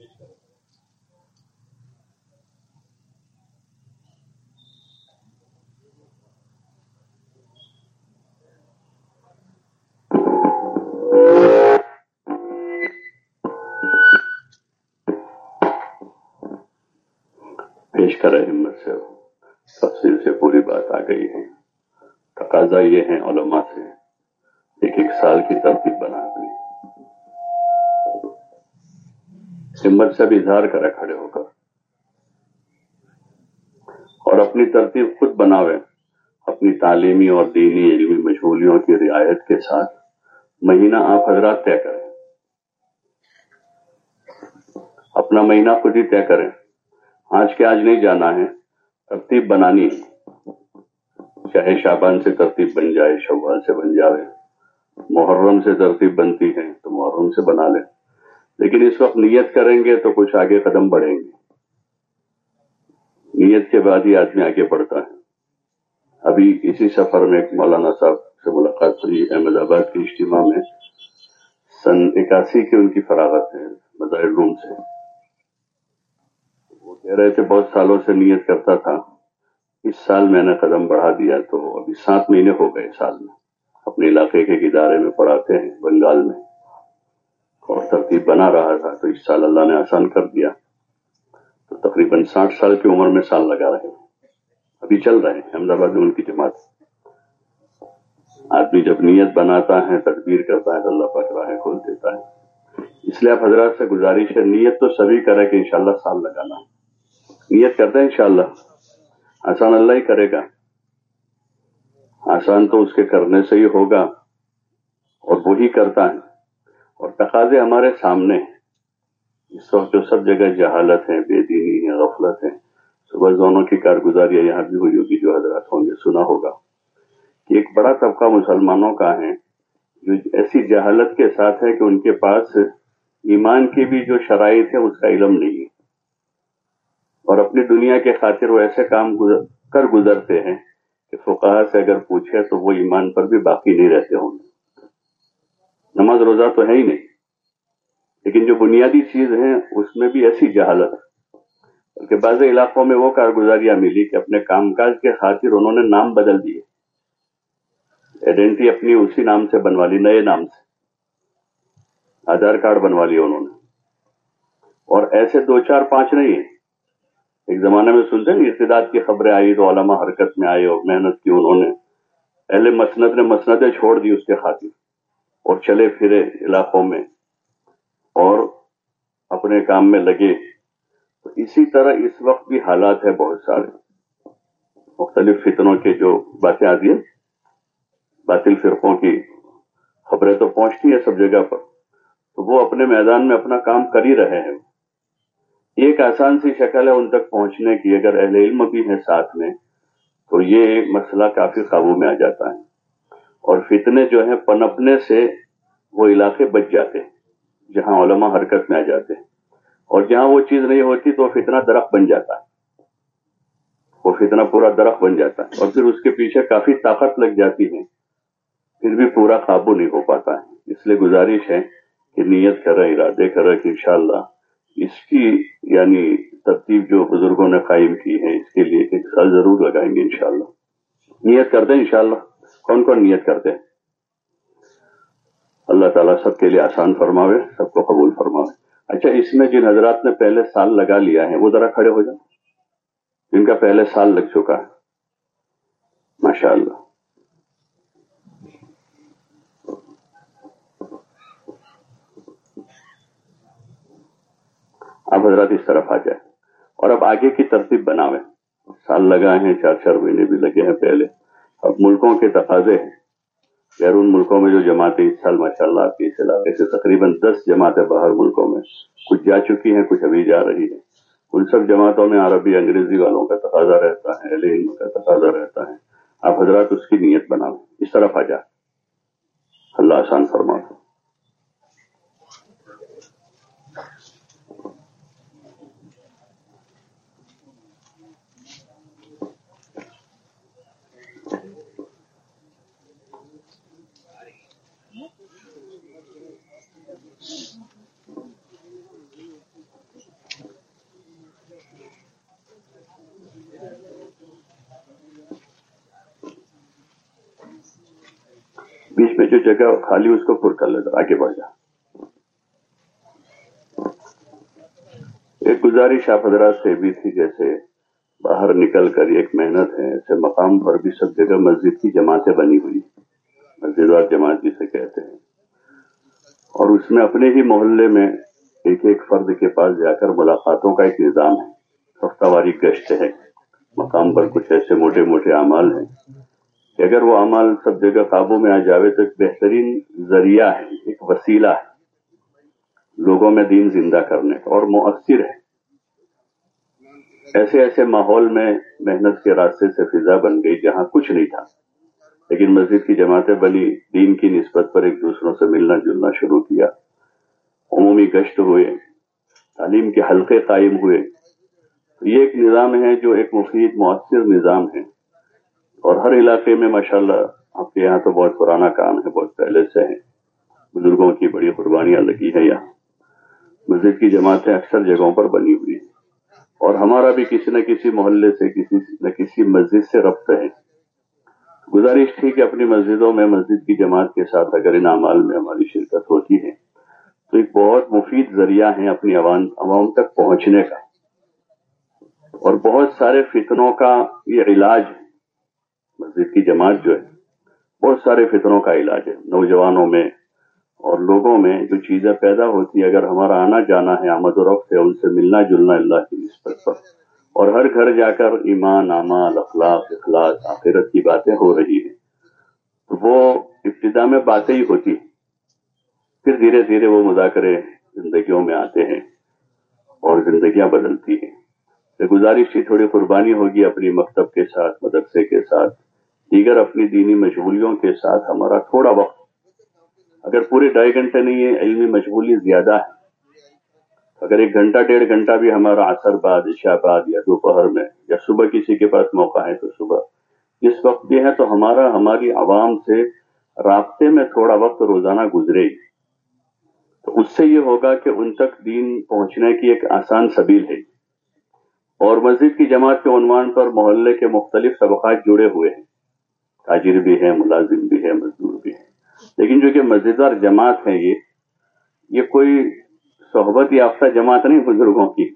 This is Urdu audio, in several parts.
پیش کرے ہمت سے۔ تفصیل سے پوری بات آ گئی ہے۔ تقاضا یہ ہے علماء سے۔ ایک ایک سال کی ترتیب بنا۔ ہمت سے اظہار کرے کھڑے ہو کر۔ اور اپنی ترتیب خود بناوے۔ اپنی تعلیمی اور دینی علمی مشغولیوں کی رعایت کے ساتھ مہینہ آپ حضرات طے کریں۔ اپنا مہینہ خود ہی طے کریں۔ آج کے آج نہیں جانا ہے۔ ترتیب بنانی ہے۔ چاہے شابان سے ترتیب بن جائے، شوال سے بن جائے محرم سے ترتیب بنتی ہے تو محرم سے بنا لیں۔ لیکن اس وقت نیت کریں گے تو کچھ آگے قدم بڑھیں گے۔ نیت کے بعد ہی آدمی آگے بڑھتا ہے۔ ابھی اسی سفر میں ایک مولانا صاحب سے ملاقات ہوئی، احمد آباد کے اجتماع میں۔ سن اکاسی کی ان کی فراغت ہے، مظاہر روم سے۔ وہ کہہ رہے تھے، بہت سالوں سے نیت کرتا تھا۔ اس سال میں نے قدم بڑھا دیا تو ابھی سات مہینے ہو گئے سال میں۔ اپنے علاقے کے ادارے میں پڑھاتے ہیں، بنگال میں۔ اور ترتیب بنا رہا تھا، تو اس سال اللہ نے آسان کر دیا۔ تو تقریباً ساٹھ سال کی عمر میں سال لگا رہے ابھی چل رہے ہیں، احمد آباد میں ان کی جماعت۔ آدمی جب نیت بناتا ہے، تدبیر کرتا ہے، تو اللہ پاک راہیں کھول دیتا ہے۔ اس لیے آپ حضرات سے گزارش ہے، نیت تو سبھی کرے کہ انشاءاللہ سال لگانا نیت کرتے ہیں انشاءاللہ۔ آسان اللہ ہی کرے گا۔ آسان تو اس کے کرنے سے ہی ہوگا اور وہی کرتا ہے۔ اور تقاضے ہمارے سامنے ہیں۔ اس وقت جو سب جگہ جہالت ہے بے دینی ہے غفلت ہے صبح دونوں کی کارگزاریاں یہاں بھی ہوئی ہوگی جو حضرات ہوں گے۔ سنا ہوگا کہ ایک بڑا طبقہ مسلمانوں کا ہے جو ایسی جہالت کے ساتھ ہے کہ ان کے پاس ایمان کی بھی جو شرائط ہے اس کا علم نہیں ہے۔ اور اپنی دنیا کے خاطر وہ ایسے کام کر گزرتے ہیں کہ فقہ سے اگر پوچھے تو وہ ایمان پر بھی باقی نہیں رہتے ہوں گے۔ نماز روزہ تو ہے ہی نہیں۔ لیکن جو بنیادی چیز ہے، اس میں بھی ایسی جہالت۔ بلکہ بعض علاقوں میں وہ کارگزاریاں ملی کہ اپنے کام کاج کے خاطر انہوں نے نام بدل دیے۔ آئیڈینٹی اپنی اسی نام سے بنوا لی، نئے نام سے۔ آدھار کارڈ بنوا لیا انہوں نے۔ اور ایسے دو چار پانچ نہیں ہیں۔ ایک زمانے میں سنتے ہیں ارتداد کی خبریں آئی تو علامہ حرکت میں آئے اور محنت کی انہوں نے۔ پہلے مسنت نے مسنتیں چھوڑ دی اس کے خاطر۔ اور چلے پھرے علاقوں میں اور اپنے کام میں لگے۔ تو اسی طرح اس وقت بھی حالات ہے بہت سارے۔ مختلف فتنوں کے جو باتیں آتی ہیں، باطل فرقوں کی خبریں تو پہنچتی ہیں سب جگہ پر۔ تو وہ اپنے میدان میں اپنا کام کر ہی رہے ہیں۔ ایک آسان سی شکل ہے ان تک پہنچنے کی۔ اگر اہل علم بھی ہے ساتھ میں، تو یہ مسئلہ کافی قابو میں آ جاتا ہے۔ اور فتنے جو ہیں پنپنے سے وہ علاقے بچ جاتے ہیں، جہاں علماء حرکت میں آ جاتے ہیں۔ اور جہاں وہ چیز نہیں ہوتی تو فتنہ درخت بن جاتا ہے۔ وہ فتنہ پورا درخت بن جاتا ہے اور پھر اس کے پیچھے کافی طاقت لگ جاتی ہے۔ پھر بھی پورا قابو نہیں ہو پاتا ہے۔ اس لیے گزارش ہے کہ نیت کر رہے ارادے کر رہے کہ انشاءاللہ اس کی یعنی ترتیب جو بزرگوں نے قائم کی ہے، اس کے لیے ایک سال ضرور لگائیں گے انشاءاللہ۔ نیت کر دیں انشاءاللہ۔ کون کون نیت کرتے ہیں؟ اللہ تعالیٰ سب کے لیے آسان فرماوے، سب کو قبول فرماوے۔ اچھا اس میں جن حضرات نے پہلے سال لگا لیا ہے، وہ ذرا کھڑے ہو جائیں جن کا پہلے سال لگ چکا ہے۔ ماشاء اللہ اب حضرات اس طرف آ جائے اور اب آگے کی ترتیب بناوے سال لگائے ہیں، چار چار مہینے بھی لگے ہیں پہلے۔ اب ملکوں کے تقاضے ہیں۔ بیرون ملکوں میں جو جماعتیں اس سال ماشاء اللہ آپ کے اس علاقے سے تقریباً دس جماعتیں باہر ملکوں میں کچھ جا چکی ہیں، کچھ ابھی جا رہی ہیں۔ ان سب جماعتوں میں عربی، انگریزی والوں کا تقاضا رہتا ہے علم کا تقاضا رہتا ہے۔ آپ حضرات اس کی نیت بنا اس طرف آ جا اللہ آسان فرما بیچ میں جو جگہ خالی اس کو پور کر لینا آگے بڑھ جا۔ ایک گزارش آپ حضرات سے بھی تھی، جیسے باہر نکل کر ایک محنت ہے، ایسے مقام پر بھی سب جگہ مسجد کی جماعتیں بنی ہوئی مسجد اور جماعت جسے کہتے ہیں۔ اور اس میں اپنے ہی محلے میں ایک ایک فرد کے پاس جا کر ملاقاتوں کا ایک نظام ہے۔ ہفتہ واری گشت ہے۔ مقام پر کچھ ایسے موٹے موٹے اعمال ہیں کہ اگر وہ اعمال سب جگہ قابو میں آ جاوے تو ایک بہترین ذریعہ ہے، ایک وسیلہ ہے۔ لوگوں میں دین زندہ کرنے کا اور مؤثر ہے۔ ایسے ایسے ماحول میں محنت کے راستے سے فضا بن گئی جہاں کچھ نہیں تھا۔ لیکن مسجد کی جماعتیں بنی دین کی نسبت پر ایک دوسروں سے ملنا جلنا شروع کیا۔ عمومی گشت ہوئے، تعلیم کے حلقے قائم ہوئے۔ یہ ایک نظام ہے جو ایک مفید مؤثر نظام ہے۔ اور ہر علاقے میں ماشاءاللہ آپ کے یہاں تو بہت پرانا کام ہے، بہت پہلے سے ہے۔ بزرگوں کی بڑی قربانیاں لگی ہے یہاں۔ مسجد کی جماعتیں اکثر جگہوں پر بنی ہوئی ہیں۔ اور ہمارا بھی کسی نہ کسی محلے سے، کسی نہ کسی مسجد سے ربط ہے۔ گزارش تھی کہ اپنی مسجدوں میں، مسجد کی جماعت کے ساتھ اگر ان اعمال میں ہماری شرکت ہوتی ہے، تو ایک بہت مفید ذریعہ ہے اپنی عوام عوام تک پہنچنے کا۔ اور بہت سارے فتنوں کا یہ علاج ہے۔ مسجد کی جماعت جو ہے، بہت سارے فطروں کا علاج ہے۔ نوجوانوں میں اور لوگوں میں جو چیزیں پیدا ہوتی ہیں، اگر ہمارا آنا جانا ہے، آمد و رفت ہے، ان سے ملنا جلنا اللہ کی نسبت پر اور ہر گھر جا کر ایمان، اعمال، اخلاق اخلاق آخرت کی باتیں ہو رہی ہیں۔ وہ ابتدا میں باتیں ہی ہوتی ہیں، پھر دھیرے دھیرے وہ مذاکرے زندگیوں میں آتے ہیں اور زندگیاں بدلتی ہیں۔ گزارش کی تھوڑی قربانی ہوگی اپنی مکتب کے ساتھ، مدرسے کے ساتھ، دیگر اپنی دینی مشغولیوں کے ساتھ ہمارا تھوڑا وقت۔ اگر پورے ڈھائی گھنٹے نہیں ہے، علمی مشغولی زیادہ ہے۔ اگر ایک گھنٹہ، ڈیڑھ گھنٹہ بھی ہمارا عصر بعد، عشاء بعد یا دوپہر میں یا صبح کسی کے پاس موقع ہے تو صبح اس وقت بھی ہے تو ہمارا، ہماری عوام سے رابطے میں تھوڑا وقت روزانہ گزرے تو اس سے یہ ہوگا کہ ان تک دین پہنچنے کی ایک آسان سبیل ہے۔ اور مسجد کی جماعت کے عنوان پر محلے کے مختلف طبقات جڑے ہوئے ہیں۔ تاجر بھی ہیں، ملازم بھی ہے مزدور بھی ہیں۔ لیکن جو کہ مزیدار جماعت ہے یہ یہ کوئی صحبت یافتہ جماعت نہیں بزرگوں کی۔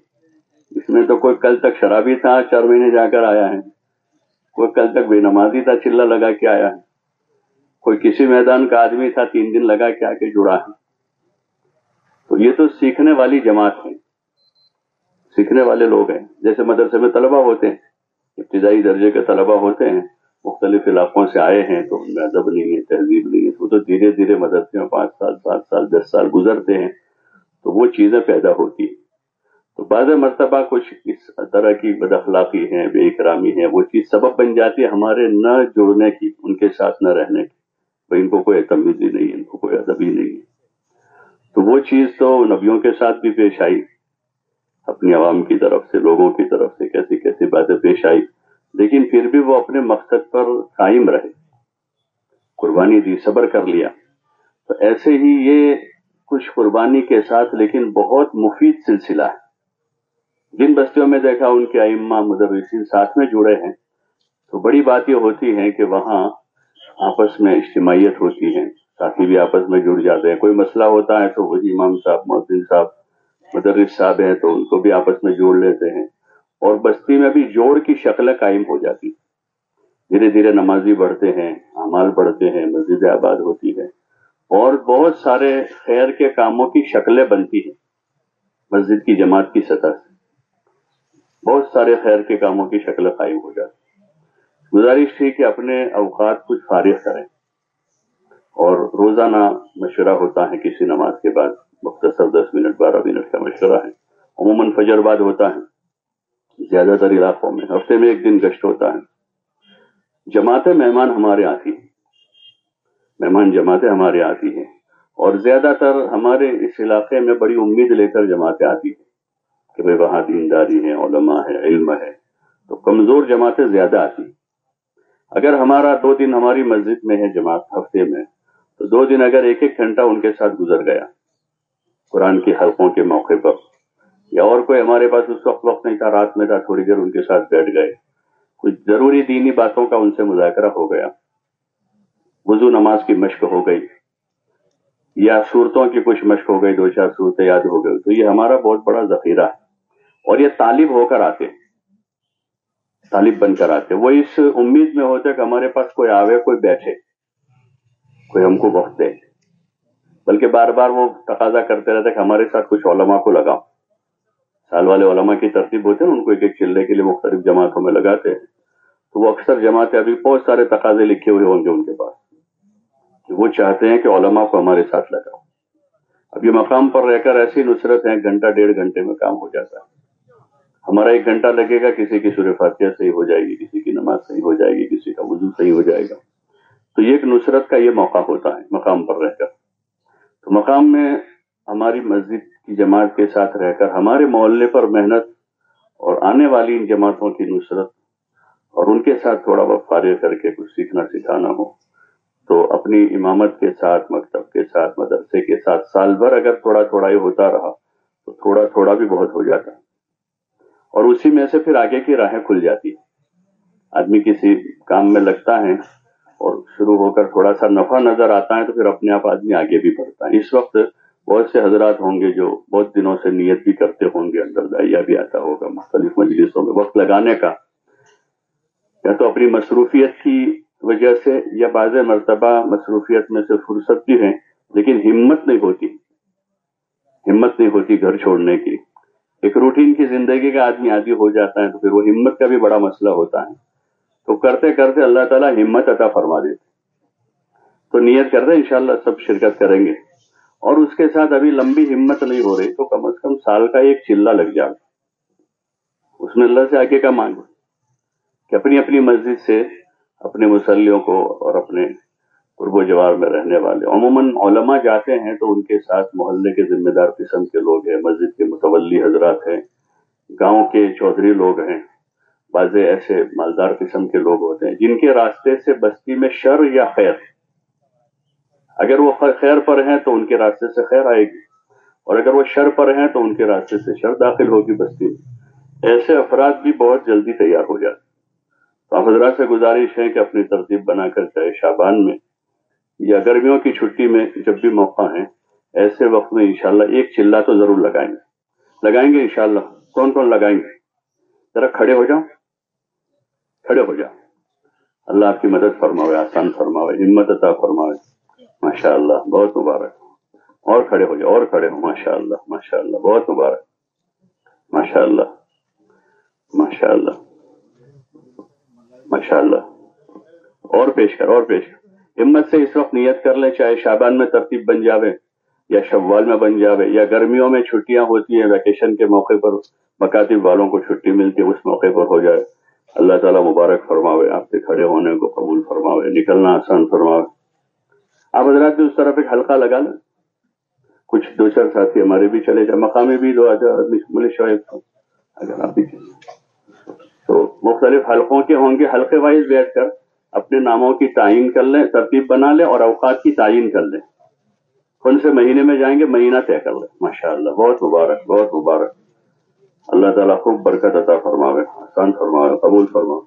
اس میں تو کوئی کل تک شرابی تھا، چار مہینے جا کر آیا ہے۔ کوئی کل تک بے نمازی تھا چلا لگا کے آیا ہے۔ کوئی کسی میدان کا آدمی تھا، تین دن لگا کے آ کے جڑا ہے۔ تو یہ تو سیکھنے والی جماعت ہے۔ سیکھنے والے لوگ ہیں۔ جیسے مدرسے میں طلبہ ہوتے ہیں، ابتدائی درجے کے طلبہ ہوتے ہیں، مختلف علاقوں سے آئے ہیں، تو ان میں ادب نہیں ہے، تہذیب نہیں ہے۔ وہ تو دھیرے دھیرے مدرسے میں پانچ سال، سات سال، دس سال گزرتے ہیں۔ تو وہ چیزیں پیدا ہوتی ہیں۔ تو بعض مرتبہ کچھ اس طرح کی بد اخلاقی ہے بے اکرامی ہے وہ چیز سبب بن جاتی ہے ہمارے نہ جڑنے کی، ان کے ساتھ نہ رہنے کی۔ بھائی، ان کو کوئی تمیزی نہیں، ان کو کوئی ادبی نہیں ہے۔ تو وہ چیز تو نبیوں کے ساتھ بھی پیش آئی، اپنی عوام کی طرف سے، لوگوں کی طرف سے، کیسی کیسی باتیں پیش آئی۔ لیکن پھر بھی وہ اپنے مقصد پر قائم رہے۔ قربانی دی، صبر کر لیا۔ تو ایسے ہی یہ کچھ قربانی کے ساتھ، لیکن بہت مفید سلسلہ ہے۔ جن بستیوں میں دیکھا ان کے ائمہ مدرسین ساتھ میں جڑے ہیں، تو بڑی بات یہ ہوتی ہے کہ وہاں آپس میں اجتماعیت ہوتی ہے ساتھی بھی آپس میں جڑ جاتے ہیں۔ کوئی مسئلہ ہوتا ہے تو وہی امام صاحب محدود صاحب، مدرس صاحب ہیں تو ان کو بھی آپس میں جوڑ لیتے ہیں۔ اور بستی میں بھی جوڑ کی شکلیں قائم ہو جاتی۔ دھیرے دھیرے نمازی بڑھتے ہیں امال بڑھتے ہیں مسجد آباد ہوتی ہے اور بہت سارے خیر کے کاموں کی شکلیں بنتی ہیں مسجد کی جماعت کی سطح سے۔ بہت سارے خیر کے کاموں کی شکلیں قائم ہو جاتی گزارش تھی کہ اپنے اوقات کچھ فارغ کریں۔ اور روزانہ مشورہ ہوتا ہے، کسی نماز کے بعد مختصر دس منٹ، بارہ منٹ کا مشورہ ہے۔ عموماً فجر بعد ہوتا ہے۔ زیادہ تر علاقوں میں ہفتے میں ایک دن گشت ہوتا ہے۔ جماعتیں مہمان ہمارے آتی ہیں۔ مہمان جماعتیں ہمارے آتی ہیں اور زیادہ تر ہمارے اس علاقے میں بڑی امید لے کر جماعتیں آتی ہیں کہ بھائی وہاں دینداری ہے، علماء ہے، علم ہے، تو کمزور جماعتیں زیادہ آتی اگر ہمارا دو دن ہماری مسجد میں ہے جماعت ہفتے میں، تو دو دن اگر ایک ایک گھنٹہ ان کے ساتھ گزر گیا، قرآن کی حلقوں کے موقع پر، یا اور کوئی ہمارے پاس اس وقت وقت نہیں تھا، رات میں تھا، تھوڑی دیر ان کے ساتھ بیٹھ گئے کچھ ضروری دینی باتوں کا ان سے مذاکرہ ہو گیا وضو نماز کی مشق ہو گئی یا صورتوں کی کچھ مشق ہو گئی، دو چار صورتیں یاد ہو گئی۔ تو یہ ہمارا بہت بڑا ذخیرہ ہے۔ اور یہ طالب ہو کر آتے طالب بن کر آتے وہ اس امید میں ہوتے کہ ہمارے پاس کوئی آوے، کوئی بیٹھے۔ کوئی ہم کو وقت دے۔ بلکہ بار بار وہ تقاضا کرتے رہتے کہ ہمارے ساتھ کچھ علماء کو لگاؤ۔ سال والے علماء کی ترتیب ہوتے ہیں ان کو ایک ایک چلنے کے لیے مختلف جماعتوں میں لگاتے ہیں۔ تو وہ اکثر جماعتیں ابھی بہت سارے تقاضے لکھے ہوئے ہوں گے ان کے پاس۔ کہ وہ چاہتے ہیں کہ علماء کو ہمارے ساتھ لگاؤ۔ اب یہ مقام پر رہ کر ایسی نصرت ہے ایک گھنٹہ ڈیڑھ گھنٹے میں کام ہو جاتا ہے۔ ہمارا ایک گھنٹہ لگے گا، کسی کی سورہ فاتحہ صحیح ہو جائے گی، کسی کی نماز صحیح ہو جائے گی، کسی کا وضو صحیح ہو جائے گا۔ تو یہ ایک نصرت کا یہ موقع ہوتا ہے، مقام پر رہ کر۔ تو مقام میں ہماری مسجد کی جماعت کے ساتھ رہ کر ہمارے محلے پر محنت اور آنے والی ان جماعتوں کی نصرت اور ان کے ساتھ تھوڑا بہت فارغ کر کے کچھ سیکھنا سکھانا ہو۔ تو اپنی امامت کے ساتھ، مکتب کے ساتھ، مدرسے کے ساتھ، سال بھر اگر تھوڑا تھوڑا یہ ہوتا رہا، تو تھوڑا تھوڑا بھی بہت ہو جاتا۔ اور اسی میں سے پھر آگے کی راہیں کھل جاتی آدمی کسی کام میں لگتا ہے اور شروع ہو کر تھوڑا سا نفع نظر آتا ہے تو پھر اپنے آپ آدمی آگے بھی بڑھتا ہے۔ اس وقت بہت سے حضرات ہوں گے جو بہت دنوں سے نیت بھی کرتے ہوں گے، اندر دائیا بھی آتا ہوگا، مختلف مجلسوں میں وقت لگانے کا۔ یا تو اپنی مصروفیت کی وجہ سے یا بعض مرتبہ مصروفیت میں سے فرصت بھی ہے، لیکن ہمت نہیں ہوتی۔ ہمت نہیں ہوتی گھر چھوڑنے کی۔ ایک روٹین کی زندگی کا آدمی عادی ہو جاتا ہے تو پھر وہ ہمت کا بھی بڑا مسئلہ ہوتا ہے۔ تو کرتے کرتے اللہ تعالیٰ ہمت عطا فرما دیتے تو نیت کرتے انشاءاللہ سب شرکت کریں گے۔ اور اس کے ساتھ ابھی لمبی ہمت نہیں ہو رہی، تو کم از کم سال کا ایک چلہ لگ جائے۔ اس میں اللہ سے آگے کا مانگو کہ اپنی اپنی مسجد سے اپنے مسلیوں کو اور اپنے قرب و جوار میں رہنے والے۔ عموماً علماء جاتے ہیں تو ان کے ساتھ محلے کے ذمہ دار قسم کے لوگ ہیں، مسجد کے متولی حضرات ہیں، گاؤں کے چودھری لوگ ہیں، بعض ایسے مالدار قسم کے لوگ ہوتے ہیں جن کے راستے سے بستی میں شر یا خیر۔ اگر وہ خیر پر ہیں تو ان کے راستے سے خیر آئے گی، اور اگر وہ شر پر ہیں تو ان کے راستے سے شر داخل ہوگی بستی میں۔ ایسے افراد بھی بہت جلدی تیار ہو جاتے ہیں۔ تو آپ حضرات سے گزارش ہے کہ اپنی ترتیب بنا کر چاہے شابان میں یا گرمیوں کی چھٹی میں جب بھی موقع ہے، ایسے وقت میں انشاءاللہ ایک چلہ تو ضرور لگائیں گے۔ لگائیں گے انشاءاللہ۔ کون کون لگائیں گے؟ ذرا کھڑے ہو جاؤ۔ کھڑے ہو جاؤ۔ اللہ آپ کی مدد فرماوے، آسان فرماوے، ہمت عطا فرماوے۔ ماشاء اللہ بہت مبارک۔ اور کھڑے ہو جاؤ، اور کھڑے ہو ماشاء اللہ ماشاء اللہ بہت مبارک۔ ماشاء اللہ ماشاء اللہ ماشاء اللہ اور پیش کر، اور پیش کر۔ ہمت سے اس وقت نیت کر لیں، چاہے شابان میں ترتیب بن جاوے، یا شوال میں بن جاوے، یا گرمیوں میں چھٹیاں ہوتی ہیں ویکیشن کے موقع پر مکاتب والوں کو چھٹی ملتی ہے، اس موقع پر ہو جائے۔ اللہ تعالیٰ مبارک فرماوے، آپ کے کھڑے ہونے کو قبول فرماوے، نکلنا آسان فرماوے۔ آپ حضرات اس طرف ایک ہلکا لگا لیں۔ کچھ دو چار ساتھی ہمارے بھی چلے جائے مقامی بھی دو آدمی شعیب اگر آپ بھی تو مختلف حلقوں کے ہوں گے، حلقے وائز بیٹھ کر اپنے ناموں کی تعین کر لیں، ترتیب بنا لیں اور اوقات کی تعین کر لیں۔ کون سے مہینے میں جائیں گے؟ مہینہ طے کر لیں۔ ماشاء اللہ بہت مبارک بہت مبارک۔ اللہ تعالیٰ خوب برکت عطا فرماوے، آسان فرماوے، قبول فرما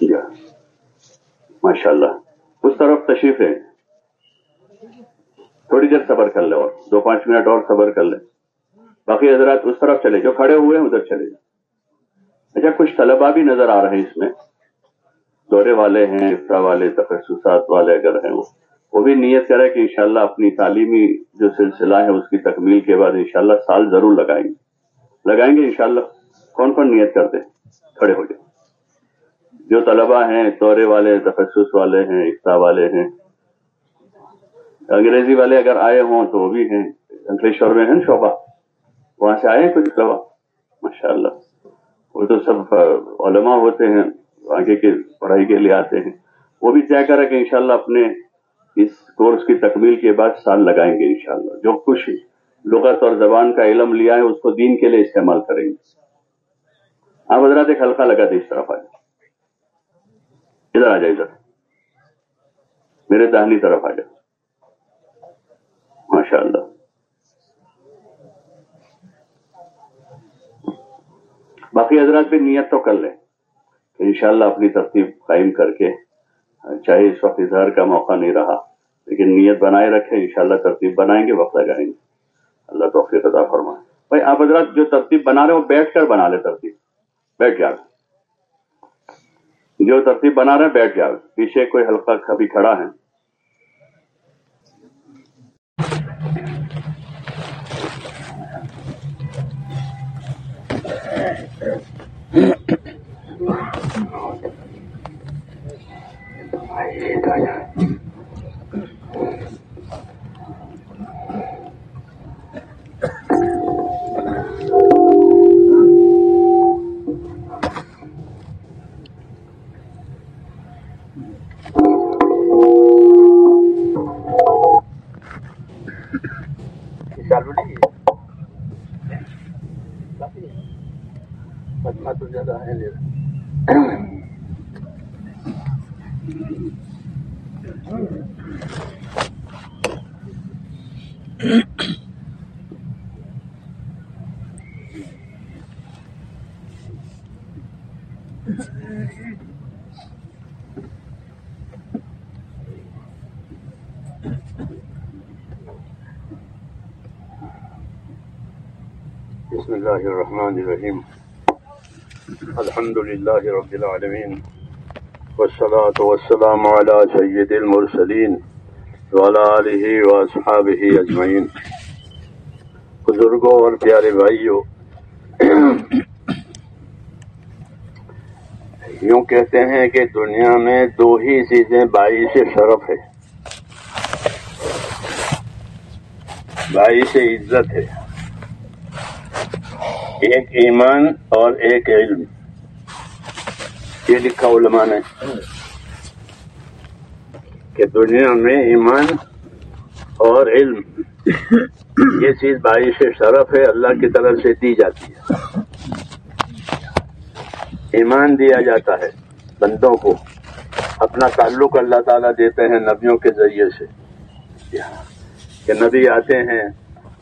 جی ہاں۔ ماشاء اللہ اس طرف تشریف ہے۔ تھوڑی دیر صبر کر لیں اور دو پانچ منٹ اور صبر کر لیں۔ باقی حضرات اس طرف چلے جو کھڑے ہوئے ہیں ادھر چلے جائیں۔ اچھا کچھ طلبا بھی نظر آ رہے ہیں اس میں۔ دورے والے ہیں افرا والے، تخصصات والے اگر ہیں وہ۔ وہ بھی نیت کرے کہ انشاءاللہ اپنی تعلیمی جو سلسلہ ہے، اس کی تکمیل کے بعد انشاءاللہ سال ضرور لگائیں گے۔ لگائیں گے انشاءاللہ۔ کون کون نیت کرتے کھڑے ہو جائیں۔ جو طلبا ہیں، دورے والے، تخصص والے ہیں افتا والے ہیں۔ انگریزی والے اگر آئے ہوں تو وہ بھی ہیں۔ انکلیشور میں ہیں شعبہ؟ وہاں سے آئے ہیں کچھ طلبا ماشاء اللہ وہ تو سب علماء ہوتے ہیں، آگے کی پڑھائی کے لیے آتے ہیں۔ وہ بھی طے کرا کہ انشاءاللہ اپنے اس کورس کی تکمیل کے بعد سال لگائیں گے انشاءاللہ۔ جو کچھ لغت اور زبان کا علم لیا ہے، اس کو دین کے لیے استعمال کریں گے۔ آپ حضرات ایک ہلکا لگا دے اس طرف آ جائے ادھر آ جائے ادھر۔ میرے دہنی طرف آ جائے ماشاء اللہ باقی حضرات بھی نیت تو کر لیں۔ انشاءاللہ اپنی ترتیب قائم کر کے، چاہے اس وقت اظہار کا موقع نہیں رہا، لیکن نیت بنائے رکھیں، انشاءاللہ ترتیب بنائیں گے، وقت لگائیں گے۔ اللہ توفیق عطا فرمائے۔ بھائی، آپ حضرات جو ترتیب بنا رہے ہیں، وہ بیٹھ کر بنا لے ترتیب۔ بیٹھ جاؤ۔ جو ترتیب بنا رہے ہیں، بیٹھ جاؤ۔ پیچھے کوئی حلقہ کبھی کھڑا ہے 好的，阿姨大家 بسم الله الرحمن الرحيم. الحمد لله رب العالمين. والصلاة والسلام على سيد المرسلين وعلى آله وأصحابه أجمعين. بزرگوں اور پیارے بھائیوں، یوں کہتے ہیں کہ دنیا میں دو ہی چیزیں باعث شرف ہے۔ باعث عزت ہے۔ ایک ایمان اور ایک علم۔ یہ لکھا علماء نے۔ کہ دنیا میں ایمان اور علم، یہ چیز باعث شرف ہے، اللہ کی طرف سے دی جاتی ہے۔ ایمان دیا جاتا ہے بندوں کو۔ اپنا تعلق اللہ تعالیٰ دیتے ہیں نبیوں کے ذریعے سے۔ کہ نبی آتے ہیں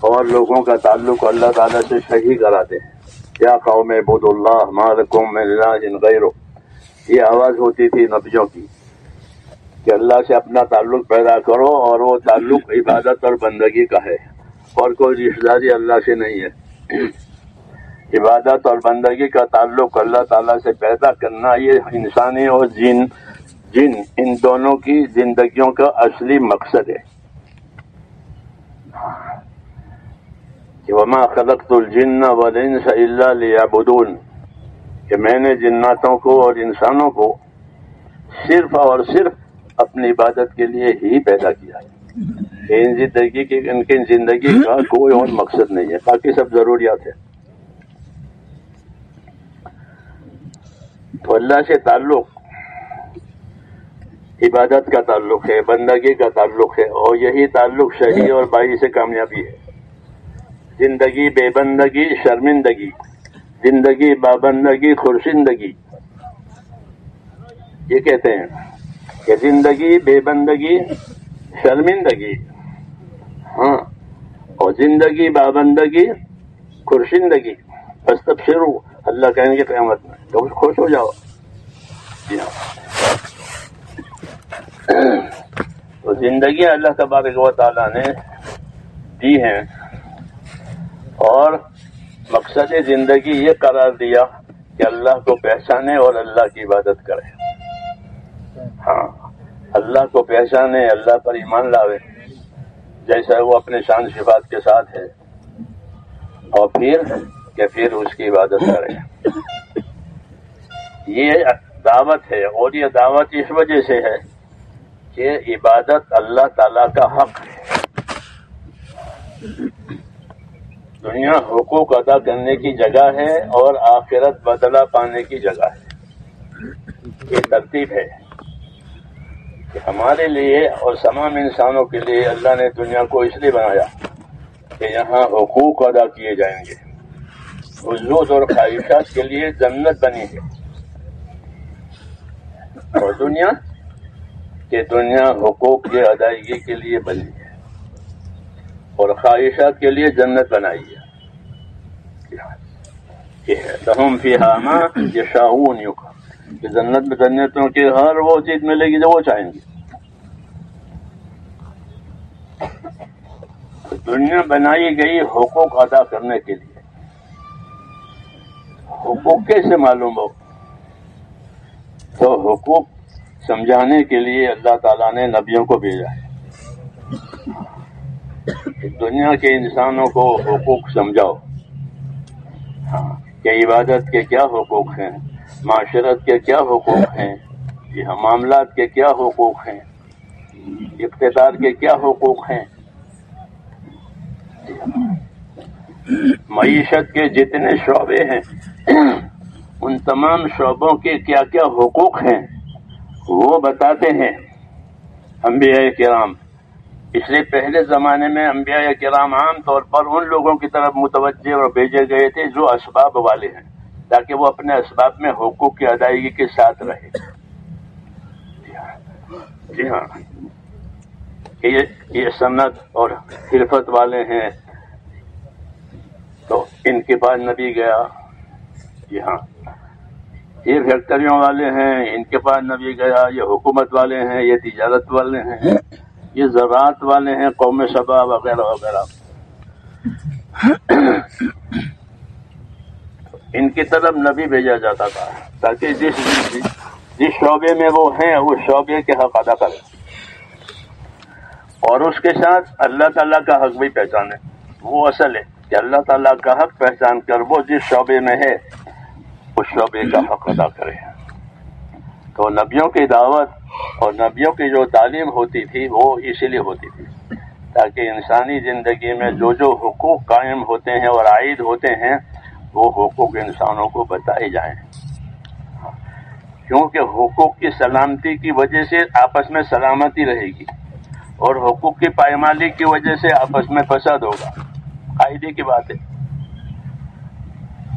اور لوگوں کا تعلق اللہ تعالیٰ سے صحیح کراتے ہیں۔ کیا قوم بود اللہ مالکم اللہ غیر یہ آواز ہوتی تھی نبیوں کی کہ اللہ سے اپنا تعلق پیدا کرو اور وہ تعلق عبادت اور بندگی کا ہے۔ اور کوئی رشتے داری اللہ سے نہیں ہے۔ عبادت اور بندگی کا تعلق اللہ تعالیٰ سے پیدا کرنا یہ انسانی اور جن جن، ان دونوں کی زندگیوں کا اصلی مقصد ہے۔ کہ وما خلقت الجن والانس الا ليعبدون کہ میں نے جناتوں کو اور انسانوں کو صرف اور صرف اپنی عبادت کے لیے ہی پیدا کیا ہے۔ کہ ان زندگی کی ان کی زندگی کا کوئی اور مقصد نہیں ہے۔ باقی سب ضروریات ہیں۔ تو اللہ سے تعلق، عبادت کا تعلق ہے، بندگی کا تعلق ہے اور یہی تعلق صحیح اور بائی سے کامیابی ہے۔ زندگی بے بندگی شرمندگی، زندگی بابندگی، خورشندگی۔ یہ کہتے ہیں کہ زندگی بے بندگی شرمندگی۔ ہاں اور زندگی بابندگی، خورشندگی۔ بس تب شروع اللہ کہیں گے قیامت میں۔ تو خوش ہو جاؤ۔ جی ہاں۔ تو زندگی اللہ تبارک و تعالیٰ نے دی ہیں۔ اور مقصد زندگی یہ قرار دیا کہ اللہ کو پہچانے اور اللہ کی عبادت کرے۔ ہاں اللہ کو پہچانے، اللہ پر ایمان لاوے، جیسا وہ اپنے شان شفات کے ساتھ ہے۔ اور پھر کہ پھر اس کی عبادت کرے۔ یہ دعوت ہے اور یہ دعوت اس وجہ سے ہے کہ عبادت اللہ تعالی کا حق ہے۔ دنیا حقوق ادا کرنے کی جگہ ہے اور آخرت بدلہ پانے کی جگہ ہے۔ یہ ترتیب ہے کہ ہمارے لیے اور تمام انسانوں کے لیے اللہ نے دنیا کو اس لیے بنایا کہ یہاں حقوق ادا کیے جائیں گے۔ حضوط اور خواہشات کے لیے جنت بنی ہے۔ اور دنیا کہ دنیا حقوق کی ادائیگی کے لیے بنی ہے۔ اور خواہشات کے لیے جنت بنائی ہے۔ لهم فيها ما يشاءون کہ جنت میں جنتوں کی ہر وہ چیز ملے گی جو وہ چاہیں گے دنیا بنائی گئی حقوق ادا کرنے کے لیے۔ حقوق کیسے معلوم ہو؟ تو حقوق سمجھانے کے لیے اللہ تعالیٰ نے نبیوں کو بھیجا ہے۔ دنیا کے انسانوں کو حقوق سمجھاؤ۔ کہ عبادت کے کیا حقوق ہیں؟ معاشرت کے کیا حقوق ہیں؟ یہ معاملات کے کیا حقوق ہیں؟ اقتدار کے کیا حقوق ہیں؟ معیشت کے جتنے شعبے ہیں، ان تمام شعبوں کے کیا کیا حقوق ہیں؟ وہ بتاتے ہیں انبیاء کرام۔ اس لیے پہلے زمانے میں انبیاء کرام عام طور پر ان لوگوں کی طرف متوجہ اور بھیجے گئے تھے جو اسباب والے ہیں، تاکہ وہ اپنے اسباب میں حقوق کی ادائیگی کے ساتھ رہے۔ جی ہاں۔, جی ہاں۔ یہ صنعت اور حرفت والے ہیں۔ تو ان کے پاس نبی گیا۔ جی ہاں۔ یہ فیکٹریوں والے ہیں، ان کے پاس نبی گیا۔ یہ حکومت والے ہیں، یہ تجارت والے ہیں۔ یہ زراعت والے ہیں، قوم سبا وغیرہ وغیرہ۔ ان کی طرف نبی بھیجا جاتا تھا، تاکہ جس جس شعبے میں وہ ہیں اس شعبے کے حق ادا کریں۔ اور اس کے ساتھ اللہ تعالیٰ کا حق بھی پہچانے۔ وہ اصل ہے کہ اللہ تعالیٰ کا حق پہچان کر وہ جس شعبے میں ہے، اس شعبے کا حق ادا کرے۔ تو نبیوں کی دعوت اور نبیوں کی جو تعلیم ہوتی تھی وہ اسی لیے ہوتی تھی۔ تاکہ انسانی زندگی میں جو جو حقوق قائم ہوتے ہیں اور عائد ہوتے ہیں، وہ حقوق انسانوں کو بتائے جائیں۔ کیونکہ حقوق کی سلامتی کی وجہ سے آپس میں سلامتی رہے گی اور حقوق کی پائمالی کی وجہ سے آپس میں فساد ہوگا۔ قاعدے کی بات ہے۔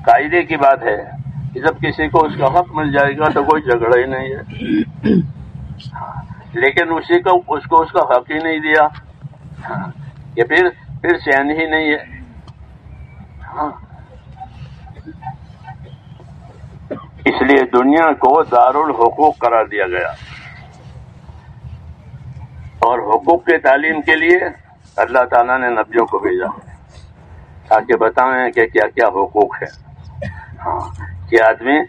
قاعدے کی بات ہے کہ جب کسی کو اس کا حق مل جائے گا تو کوئی جھگڑا ہی نہیں ہے۔ لیکن اسی کو اس کو اس کا حق ہی نہیں دیا۔ ہاں۔ کہ پھر پھر چین ہی نہیں ہے۔ ہاں۔ اس لیے دنیا کو دار الحقوق قرار دیا گیا۔ اور حقوق کے تعلیم کے لیے اللہ تعالیٰ نے نبیوں کو بھیجا۔ تاکہ بتائیں کہ کیا کیا حقوق ہے ہاں۔ کہ آدمی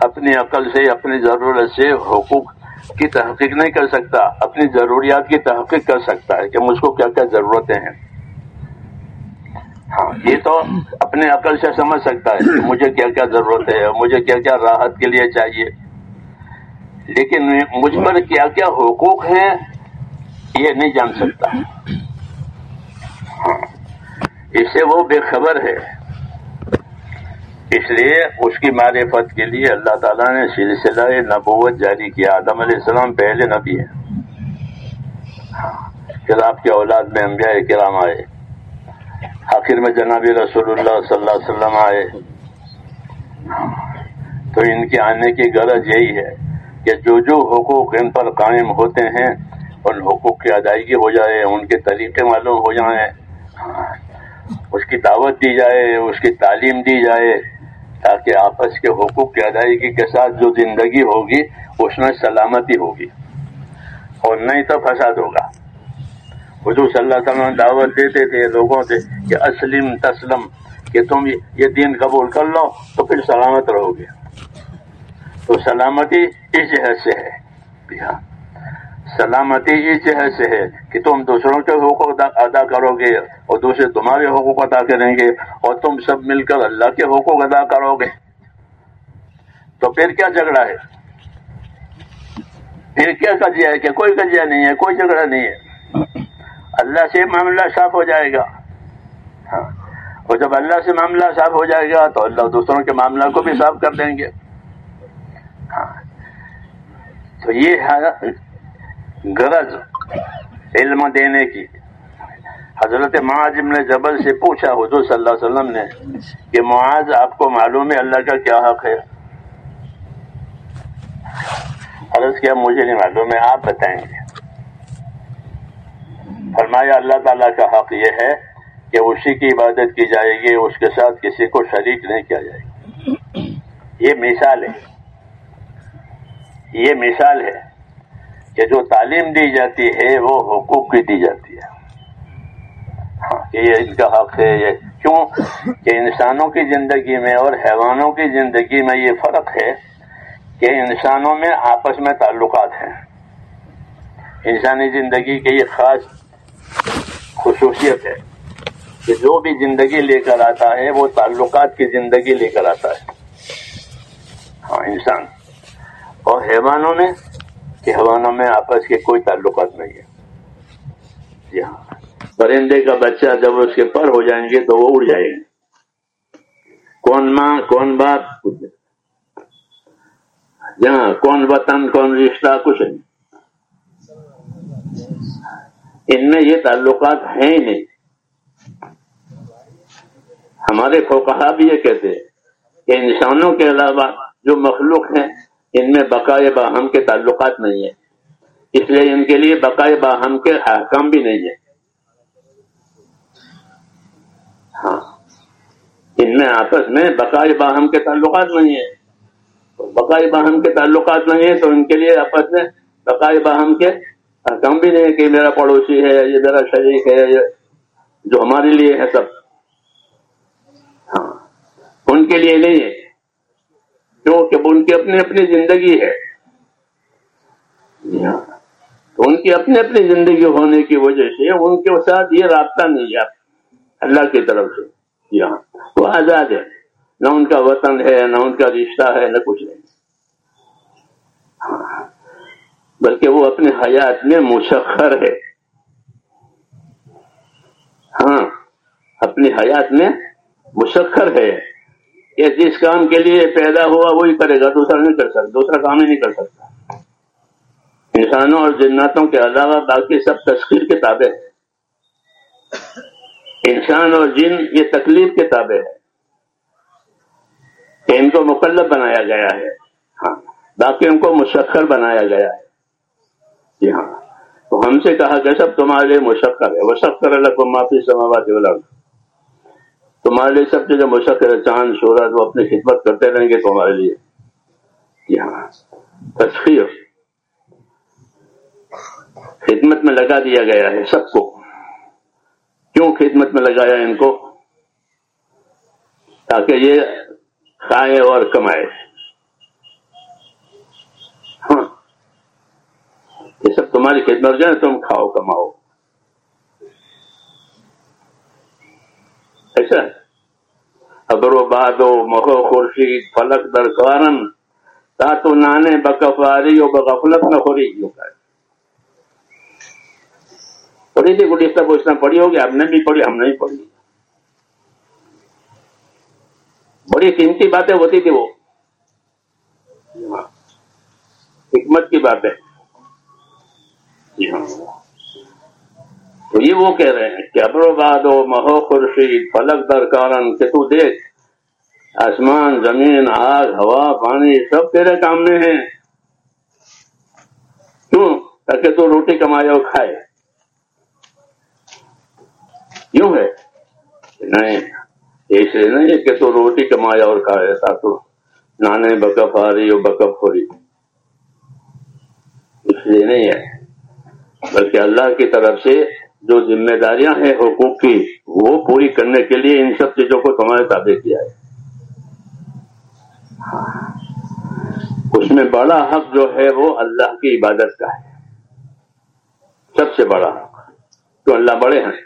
اپنی عقل سے، اپنی ضرورت سے حقوق کی تحقیق نہیں کر سکتا، اپنی ضروریات کی تحقیق کر سکتا ہے کہ مجھ کو کیا کیا ضرورتیں ہیں۔ ہاں یہ تو اپنے عقل سے سمجھ سکتا ہے کہ مجھے کیا کیا ضرورت ہے مجھے کیا کیا راحت کے لیے چاہیے۔ لیکن مجھ پر کیا کیا حقوق ہیں، یہ نہیں جان سکتا۔ ہاں اس سے وہ بے خبر ہے۔ اس لیے اس کی معرفت کے لیے اللہ تعالیٰ نے سلسلہ نبوت جاری کیا۔ آدم علیہ السلام پہلے نبی ہے ہاں، پھر آپ کے اولاد میں انبیاء کرام آئے۔ آخر میں جناب رسول اللہ صلی اللہ علیہ وسلم آئے۔ ہاں، تو ان کے آنے کی غرض یہی ہے کہ جو جو حقوق ان پر قائم ہوتے ہیں، ان حقوق کی ادائیگی ہو جائے، ان کے طریقے معلوم ہو جائیں۔ ہاں، اس کی دعوت دی جائے، اس کی تعلیم دی جائے۔ تاکہ آپس کے حقوق کی ادائیگی کے ساتھ جو زندگی ہوگی، اس میں سلامتی ہوگی۔ اور نہیں تو فساد ہوگا۔ حضور صلی اللہ وسلم دعوت دیتے تھے لوگوں سے کہ اسلم تسلم، کہ تم یہ دین قبول کر لو تو پھر سلامت رہو گے۔ تو سلامتی اس جہد سے ہے۔ ہاں۔ سلامتی اس جہد سے ہے کہ تم دوسروں کے حقوق ادا کرو گے اور دوسرے تمہارے حقوق ادا کریں گے اور تم سب مل کر اللہ کے حقوق ادا کرو گے تو پھر کیا جھگڑا ہے؟ پھر کیا کجیا ہے کہ کوئی کجیا نہیں ہے، کوئی جھگڑا نہیں ہے۔ اللہ سے معاملہ صاف ہو جائے گا۔ ہاں۔ اور جب اللہ سے معاملہ صاف ہو جائے گا تو اللہ دوسروں کے معاملہ کو بھی صاف کر دیں گے۔ ہاں۔ تو یہ غرض علم دینے کی۔ حضرت معاذ ابن جبل سے پوچھا، حضور صلی اللہ علیہ وسلم نے کہ معاذ، آپ کو معلوم ہے اللہ کا کیا حق ہے؟ عرض کیا، مجھے نہیں معلوم ہے، آپ بتائیں گے۔ فرمایا، اللہ تعالیٰ کا حق یہ ہے کہ اسی کی عبادت کی جائے گی، اس کے ساتھ کسی کو شریک نہیں کیا جائے گا۔ یہ مثال ہے۔ یہ مثال ہے۔ کہ جو تعلیم دی جاتی ہے وہ حقوق کی دی جاتی ہے۔ ہاں کہ یہ ان کا حق ہے، یہ کیوں؟ کہ انسانوں کی زندگی میں اور حیوانوں کی زندگی میں یہ فرق ہے کہ انسانوں میں آپس میں تعلقات ہیں۔ انسانی زندگی کی یہ خاص خصوصیت ہے کہ جو بھی زندگی لے کر آتا ہے، وہ تعلقات کی زندگی لے کر آتا ہے۔ ہاں انسان۔ اور حیوانوں میں کہ حیوانوں میں آپس کے کوئی تعلقات نہیں ہے۔ جی ہاں۔ پرندے کا بچہ جب اس کے پر ہو جائیں گے تو وہ اڑ جائے گا کون ماں، کون باپ؟ جہاں کون وطن، کون رشتہ، کچھ نہیں۔ ان میں یہ تعلقات ہیں ہی نہیں۔ ہمارے فوکہ بھی یہ کہتے ہیں کہ انسانوں کے علاوہ جو مخلوق ہیں ان میں بقائے باہم کے تعلقات نہیں ہیں۔ اس لیے ان کے لیے بقائے باہم کے حکام بھی نہیں ہے ہاں۔ ان میں آپس میں بقائے باہم کے تعلقات نہیں ہے بقائے باہم کے تعلقات نہیں ہے تو ان کے لیے آپس میں بقائے باہم کے حکام بھی نہیں ہے کہ میرا پڑوسی ہے، یہ میرا شریک ہے، یہ جو ہمارے لیے ہے سب۔ ہاں۔ ان کے لیے نہیں ہے۔ کیونکہ ان کی اپنی اپنی زندگی ہے۔ جی ہاں۔ ان کی اپنی اپنی زندگی ہونے کی وجہ سے ان کے ساتھ یہ رابطہ نہیں ہے اللہ کی طرف سے۔ جی ہاں۔ وہ آزاد ہے۔ نہ ان کا وطن ہے، نہ ان کا رشتہ ہے، نہ کچھ نہیں بلکہ وہ اپنے حیات میں مشخر ہے۔ ہاں۔ اپنی حیات میں مشخر ہے۔ کہ جس کام کے لیے پیدا ہوا وہی کرے گا، دوسرا نہیں کر سکتا، دوسرا کام ہی نہیں کر سکتا۔ انسانوں اور جناتوں کے علاوہ باقی سب تشکیل کے تابع ہے انسان اور جن یہ تکلیف کے تابع ہے کہ ان کو مکلب بنایا گیا ہے۔ ہاں باقی ان کو مشخر بنایا گیا ہے۔ جی ہاں۔ تو ہم سے کہا کہ سب تمہارے لیے مشکر ہے۔ وہ شکر اللہ کو معافی سماوات تمہارے لیے سب چیزیں مشکل ہے چاند شہرت وہ اپنی خدمت کرتے رہیں گے تمہارے لیے جی یہاں تشخیر خدمت میں لگا دیا گیا ہے سب کو۔ کیوں خدمت میں لگایا ان کو؟ تاکہ یہ کھائے اور کمائے ہاں۔ یہ سب تمہاری خدمت جائے تم کھاؤ، کماؤ۔ ایسا ابر و بادو مغو خورشید، فلک در کارن تا تو نانے بکفاری و بغفلت نہ ہو رہی ہو پڑھی تھی گڈی سب اس نے پڑھی ہوگی، ہم نے بھی پڑھی، ہم نے بھی پڑھی. بڑی قیمتی باتیں ہوتی تھی وہ. ہاں، حکمت کی باتیں. جی ہاں. تو یہ وہ کہہ رہے ہیں کہ ابر باد و مہو خورشید فلک در کارن کہ تو دیکھ، آسمان، زمین، آگ، ہوا، پانی، سب تیرے کام میں ہیں۔ کیوں تاکہ تو روٹی کمائے اور کھائے۔ کیوں ہے۔ نہیں، ایسے نہیں کہ تو روٹی کمایا اور کھائے تا تو نانے بکف آ رہی ہو، بکف ہو رہی۔ اس لیے نہیں ہے، بلکہ اللہ کی طرف سے جو ذمہ داریاں ہیں حقوق کی، وہ پوری کرنے کے لیے ان سب چیزوں کو تمہارے تابع کیا ہے۔ اس میں بڑا حق جو ہے وہ اللہ کی عبادت کا ہے۔ سب سے بڑا حق۔ تو اللہ بڑے ہیں۔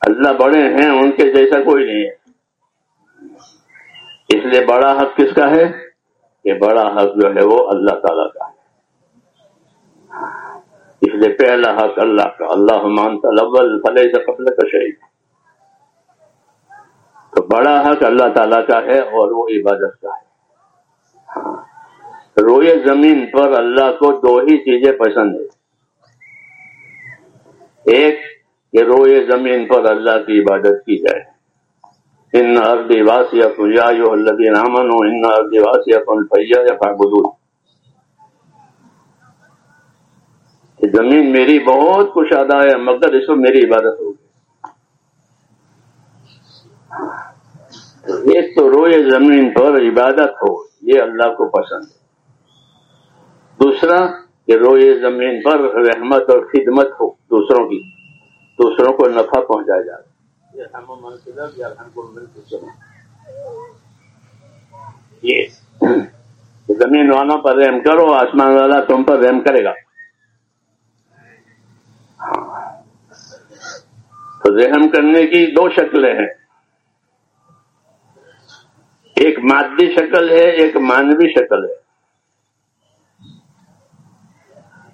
اللہ بڑے ہیں، ان کے جیسا کوئی نہیں ہے۔ اس لیے بڑا حق کس کا ہے؟ کہ بڑا حق جو ہے وہ اللہ تعالی کا ہے۔ اس پہلا حق اللہ کا۔ اللہ مانتا لول فلے سے قبل کا شہید تو بڑا حق اللہ تعالیٰ کا ہے اور وہ عبادت کا ہے۔ ہاں۔ روئے زمین پر اللہ کو دو ہی چیزیں پسند ہے ایک، کہ روئے زمین پر اللہ کی عبادت کی جائے۔ ان اردی واسیہ یا امن ہو ان اردی واسیہ یا فاغدود زمین میری بہت کشادہ ہے مگر اس کو میری عبادت ہوگی ایک تو روئے زمین پر عبادت ہو، یہ اللہ کو پسند ہے۔ دوسرا، کہ روئے زمین پر رحمت اور خدمت ہو دوسروں کی، دوسروں کو نفع پہنچایا جائے۔ زمین والوں پر رحم کرو، آسمان والا تم پر رحم کرے گا۔ تو رحم کرنے کی دو شکلیں ہیں۔ ایک مادی شکل ہے، ایک مانوی شکل ہے۔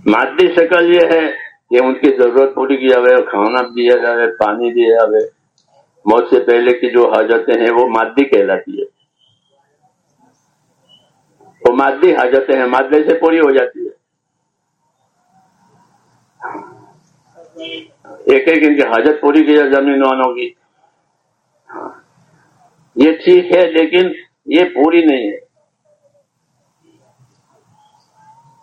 مادی شکل یہ ہے کہ ان کی ضرورت پوری کی جائے کھانا دیا جائے پانی دیا جائے موت سے پہلے کی جو حاجتیں ہیں، وہ مادی کہلاتی ہے۔ وہ مادی حاجتیں ہیں، مادے سے پوری ہو جاتی ہے۔ ایک ایک ان کی حاجت پوری کی جائے زمین والوں کی۔ ہاں۔ یہ ٹھیک ہے، لیکن یہ پوری نہیں ہے۔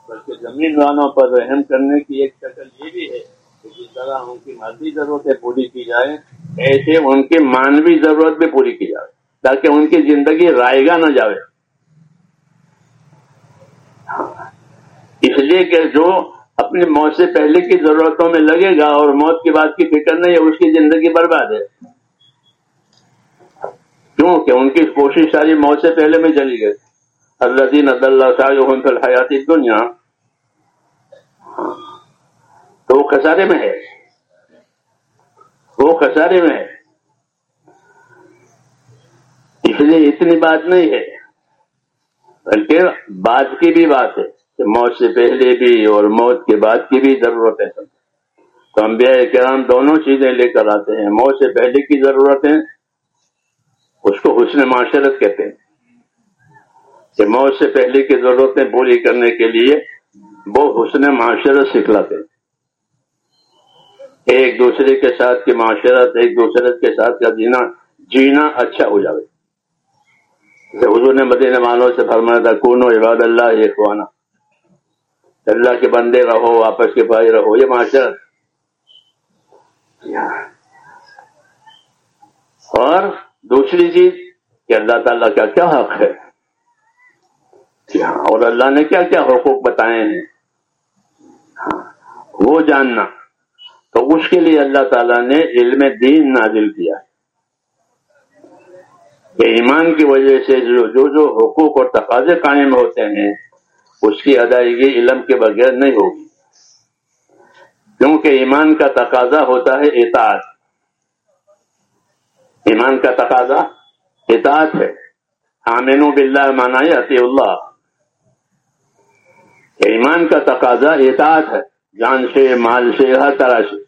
بلکہ زمین والوں پر رحم کرنے کی ایک شکل یہ بھی ہے کہ جس طرح ان کی مادی ضرورتیں پوری کی جائے ایسے ان کی مانوی ضرورت بھی پوری کی جائے، تاکہ ان کی زندگی رائے گا نہ جائے ہاں۔ اس لیے کہ جو اپنی موت سے پہلے کی ضرورتوں میں لگے گا اور موت کے بعد کی فکر نہیں ہے، اس کی زندگی برباد ہے۔ کیوں؟ کہ ان کی کوشش ساری موت سے پہلے میں چلی گئی۔ اللہ دین اللہ الحیاتی دنیا تو وہ خسارے میں ہے۔ وہ خسارے میں ہے۔ اس لیے اتنی بات نہیں ہے، بلکہ بات کی بھی بات ہے۔ کہ موت سے پہلے بھی اور موت کے بعد کی بھی ضرورت ہے تو انبیاء کرام دونوں چیزیں لے کر آتے ہیں۔ موت سے پہلے کی ضرورتیں اس کو حسن معاشرت کہتے ہیں۔ کہ موت سے پہلے کی ضرورتیں پوری کرنے کے لیے وہ حسن معاشرت سکھلاتے ہیں۔ ایک دوسرے کے ساتھ کی معاشرت، ایک دوسرے کے ساتھ کا جینا جینا اچھا ہو جائے حضور نے مدین مانو سے فرمایا تھا کون عباد اللہ یہ خوانا اللہ کے بندے رہو، آپس کے بھائی رہو، یہ معاشرت اور دوسری چیز کہ اللہ تعالیٰ کا کیا حق ہے؟ اور اللہ نے کیا کیا حقوق بتائے ہیں؟ ہاں، وہ جاننا۔ تو اس کے لیے اللہ تعالیٰ نے علم دین نازل کیا۔ کہ ایمان کی وجہ سے جو جو جو حقوق اور تقاضے قائم ہوتے ہیں اس کی ادائیگی علم کے بغیر نہیں ہوگی۔ کیونکہ ایمان کا تقاضا ہوتا ہے اطاعت۔ ایمان کا تقاضا اطاعت ہے۔ آمین باللہ مانا عطی اللہ۔ ایمان کا تقاضا اطاعت ہے۔ جان سے، مال سے، ہر طرح سے۔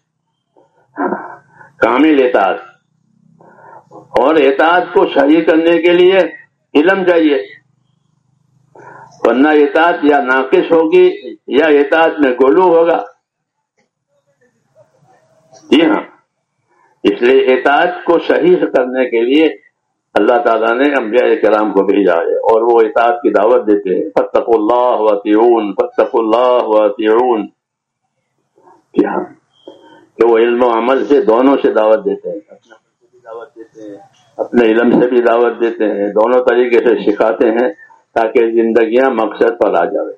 کامل اطاعت۔ اور اطاعت کو صحیح کرنے کے لیے علم چاہیے۔ ورنہ اطاعت یا ناقص ہوگی یا اطاعت میں گولو ہوگا۔ جی ہاں۔ اس لیے اطاعت کو صحیح کرنے کے لیے اللہ تعالیٰ نے انبیاء کرام کو بھیجا ہے اور وہ اطاعت کی دعوت دیتے ہیں۔ فتق اللہ وطیعون فتق اللہ وطیعون کیا جی ہاں۔ کہ وہ علم و عمل سے دونوں سے دعوت دیتے ہیں۔ اپنے دعوت دیتے ہیں۔ اپنے علم سے بھی دعوت دیتے ہیں۔ دونوں طریقے سے سکھاتے ہیں۔ تاکہ زندگیاں مقصد پر آ جائے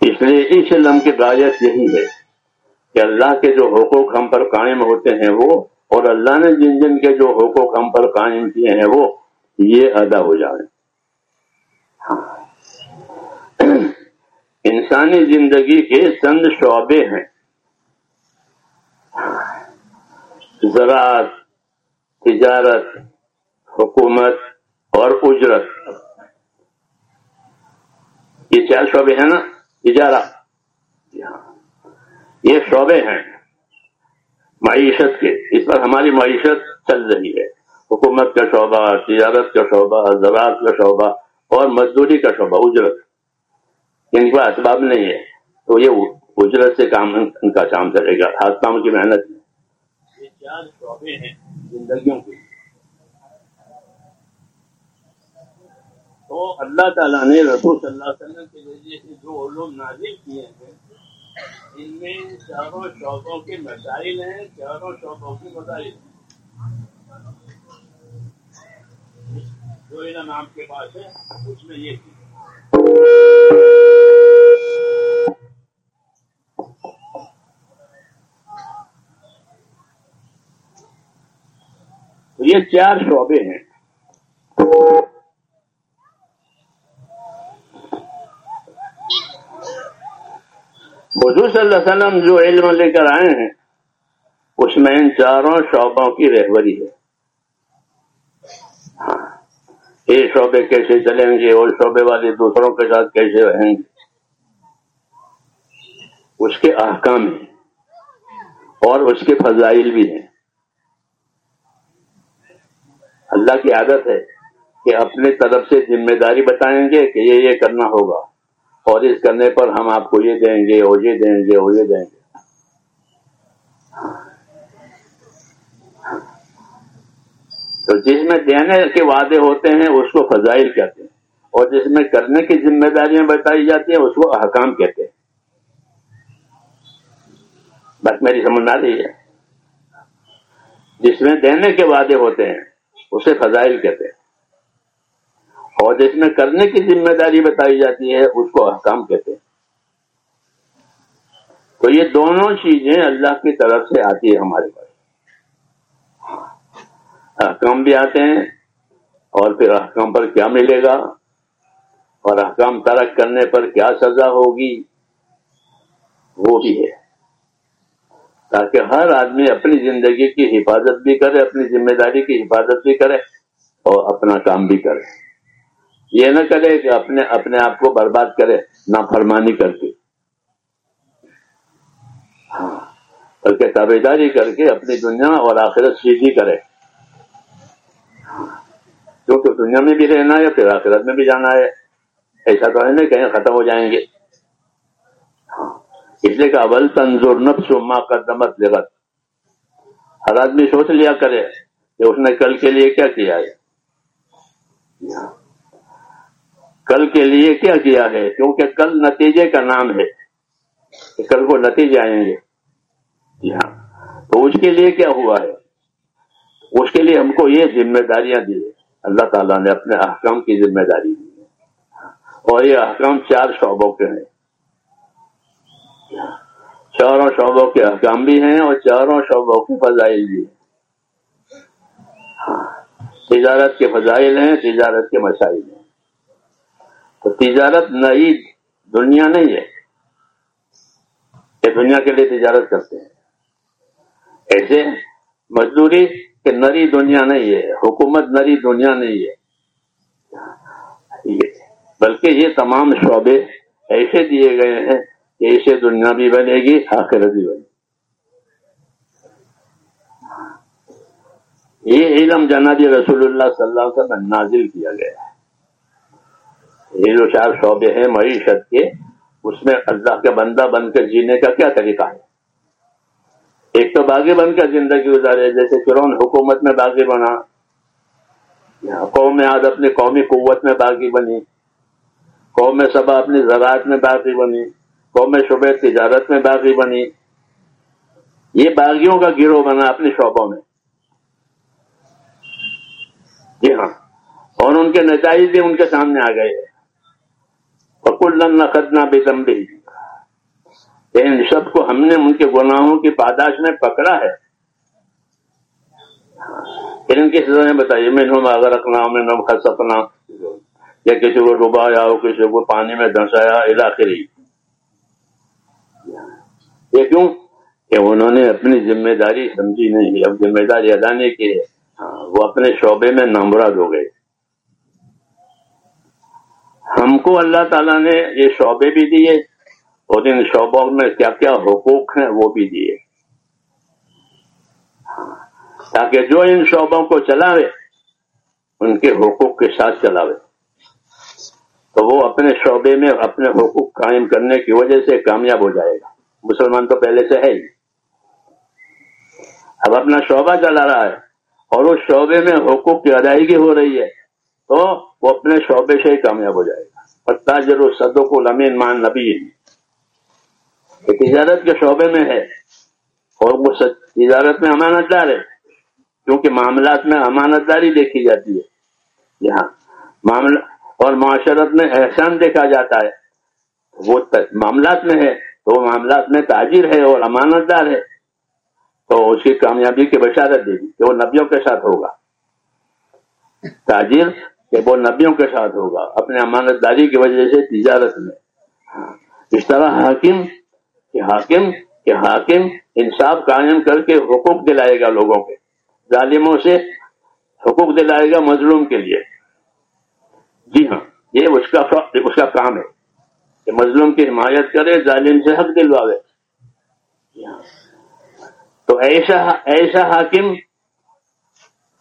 اس لیے اس علم کی غایت یہی ہے کہ اللہ کے جو حقوق ہم پر قائم ہوتے ہیں وہ، اور اللہ نے جن جن کے جو حقوق ہم پر قائم کیے ہیں وہ، یہ ادا ہو جائے انسانی زندگی کے چند شعبے ہیں۔ زراعت، تجارت حکومت اور اجرت۔ یہ چار شعبے ہیں نا؟ تجارت۔ یہ شعبے ہیں معیشت کے۔ اس پر ہماری معیشت چل رہی ہے۔ حکومت کا شعبہ، تجارت کا شعبہ، زراعت کا شعبہ اور مزدوری کا شعبہ، اجرت۔ یعنی ان کا اسباب نہیں ہے۔ تو یہ اجرت سے کام ان کا کام چلے گا۔ ہاتھ کام کی محنت۔ یہ چار شعبے ہیں زندگیوں کے۔ تو اللہ تعالیٰ نے رسول صلی اللہ علیہ وسلم کے ذریعے سے جو علوم نازل کیے ہیں، ان میں چاروں شعبوں کے مسائل ہیں، چاروں شعبوں کی مسائل جو علم آپ کے پاس ہے اس میں یہ یہ چار شعبے ہیں۔ حضور صلی اللہ علیہ وسلم جو علم لے کر آئے ہیں، اس میں ان چاروں شعبوں کی رہبری ہے۔ ہاں یہ شعبے کیسے چلیں گے، اور شعبے والے دوسروں کے ساتھ کیسے رہیں گے؟ اس کے احکام ہیں، اور اس کے فضائل بھی ہیں۔ اللہ کی عادت ہے کہ اپنے طرف سے ذمہ داری بتائیں گے کہ یہ یہ کرنا ہوگا۔ اور اس کرنے پر ہم آپ کو یہ دیں گے اور یہ دیں گے اور یہ دیں گے۔ تو جس میں دینے کے وعدے ہوتے ہیں، اس کو فضائل کہتے ہیں۔ اور جس میں کرنے کی ذمہ داریاں بتائی جاتی ہیں، اس کو احکام کہتے ہیں۔ بس میری سمجھ آ رہی ہے۔ جس میں دینے کے وعدے ہوتے ہیں، اسے فضائل کہتے ہیں۔ اور جس میں کرنے کی ذمہ داری بتائی جاتی ہے، اس کو احکام کہتے ہیں۔ تو یہ دونوں چیزیں اللہ کی طرف سے آتی ہے ہمارے پاس۔ احکام بھی آتے ہیں اور پھر احکام پر کیا ملے گا؟ اور احکام ترک کرنے پر کیا سزا ہوگی؟ وہ بھی ہے۔ تاکہ ہر آدمی اپنی زندگی کی حفاظت بھی کرے، اپنی ذمہ داری کی حفاظت بھی کرے اور اپنا کام بھی کرے۔ یہ نہ کرے کہ اپنے اپنے آپ کو برباد کرے نہ فرمانی کر کے۔ ہاں۔ بلکہ تابے داری کر کے اپنی دنیا اور آخرت سیدھی کرے۔ ہاں۔ کیونکہ دنیا میں بھی رہنا ہے پھر آخرت میں بھی جانا ہے۔ ایسا تو ہے نا کہیں ختم ہو جائیں گے۔ ہاں۔ اس لیے کہ اول تنظور نفس ما قدمت لغت ہر آدمی سوچ لیا کرے کہ اس نے کل کے لیے کیا کیا ہے۔ ہاں۔ کل کے لیے کیا کیا ہے؟ کیونکہ کل نتیجے کا نام ہے۔ کہ کل کو نتیجے آئیں گے۔ جی ہاں۔ تو اس کے لیے کیا ہوا ہے؟ اس کے لیے ہم کو یہ ذمہ داریاں دی اللہ تعالیٰ نے اپنے احکام کی ذمہ داری دی اور یہ احکام چار شعبوں کے ہیں۔ چاروں شعبوں کے احکام بھی ہیں اور چاروں شعبوں کے فضائل بھی ہیں۔ ہاں۔ تجارت کے فضائل ہیں، تجارت کے مسائل ہیں۔ تو تجارت نئی دنیا نہیں ہے۔ کہ دنیا کے لیے تجارت کرتے ہیں۔ ایسے مزدوری کہ نری دنیا نہیں ہے، حکومت نری دنیا نہیں ہے۔ بلکہ یہ تمام شعبے ایسے دیے گئے ہیں کہ اسے دنیا بھی بنے گی، آخرت بھی بنے گی۔ یہ علم جنابی رسول اللہ صلی اللہ علیہ وسلم نازل کیا گیا۔ یہ جو چار شعبے ہیں معیشت کے، اس میں اللہ کے بندہ بن کر جینے کا کیا طریقہ ہے؟ ایک تو باغی بن کر زندگی گزارے، جیسے فرون حکومت میں باغی بنا قوم آج اپنی قومی قوت میں باغی بنی، قوم سبا اپنی زراعت میں باغی بنی، قوم شعبے تجارت میں باغی بنی۔ یہ باغیوں کا گروہ بنا اپنے شعبوں میں۔ جی ہاں۔ اور ان کے نتائج بھی ان کے سامنے آ گئے۔ خدنا بے تمبی ان سب کو ہم نے ان کے گناہوں کی پاداش میں پکڑا ہے۔ پھر ان کی سزا نے بتائی میں اگر رکھنا میں نوم سکنا یا کسی کو ڈوبایا ہو، کسی کو پانی میں دھنسایا علاقے یہ کیوں؟ کہ انہوں نے اپنی ذمہ داری سمجھی نہیں، اب ذمہ داری ادا نہیں کی ہے۔ وہ اپنے شعبے میں نامراد ہو گئے۔ ہم کو اللہ تعالیٰ نے یہ شعبے بھی دیے اور ان شعبوں میں کیا کیا حقوق ہیں وہ بھی دیے۔ تاکہ جو ان شعبوں کو چلاوے، ان کے حقوق کے ساتھ چلاوے۔ تو وہ اپنے شعبے میں اپنے حقوق قائم کرنے کی وجہ سے کامیاب ہو جائے گا۔ مسلمان تو پہلے سے ہے ہی۔ اب اپنا شعبہ چلا رہا ہے اور اس شعبے میں حقوق کی ادائیگی ہو رہی ہے، تو وہ اپنے شعبے سے ہی کامیاب ہو جائے گا۔ اور تاجر صدوں کو لمین مان نبی تجارت کے شعبے میں ہے اور وہ تجارت میں امانت دار ہے، کیونکہ معاملات میں امانت داری دیکھی جاتی ہے۔ یہاں معاملہ اور معاشرت میں احسان دیکھا جاتا ہے۔ وہ معاملات میں ہے، تو وہ معاملات میں تاجر ہے اور امانت دار ہے۔ تو اس کی کامیابی کی بشارت دے دی کہ وہ نبیوں کے ساتھ ہوگا۔ تاجر کہ وہ نبیوں کے ساتھ ہوگا، اپنے امانت داری کی وجہ سے، تجارت میں۔ ہاں۔ اس طرح حاکم کہ حاکم کہ حاکم انصاف قائم کر کے حقوق دلائے گا لوگوں کے، ظالموں سے حقوق دلائے گا مظلوم کے لیے۔ جی ہاں یہ اس کا اس کا کام ہے کہ مظلوم کی حمایت کرے، ظالم سے حق دلواوے۔ جی ہاں۔ تو ایسا ایسا حاکم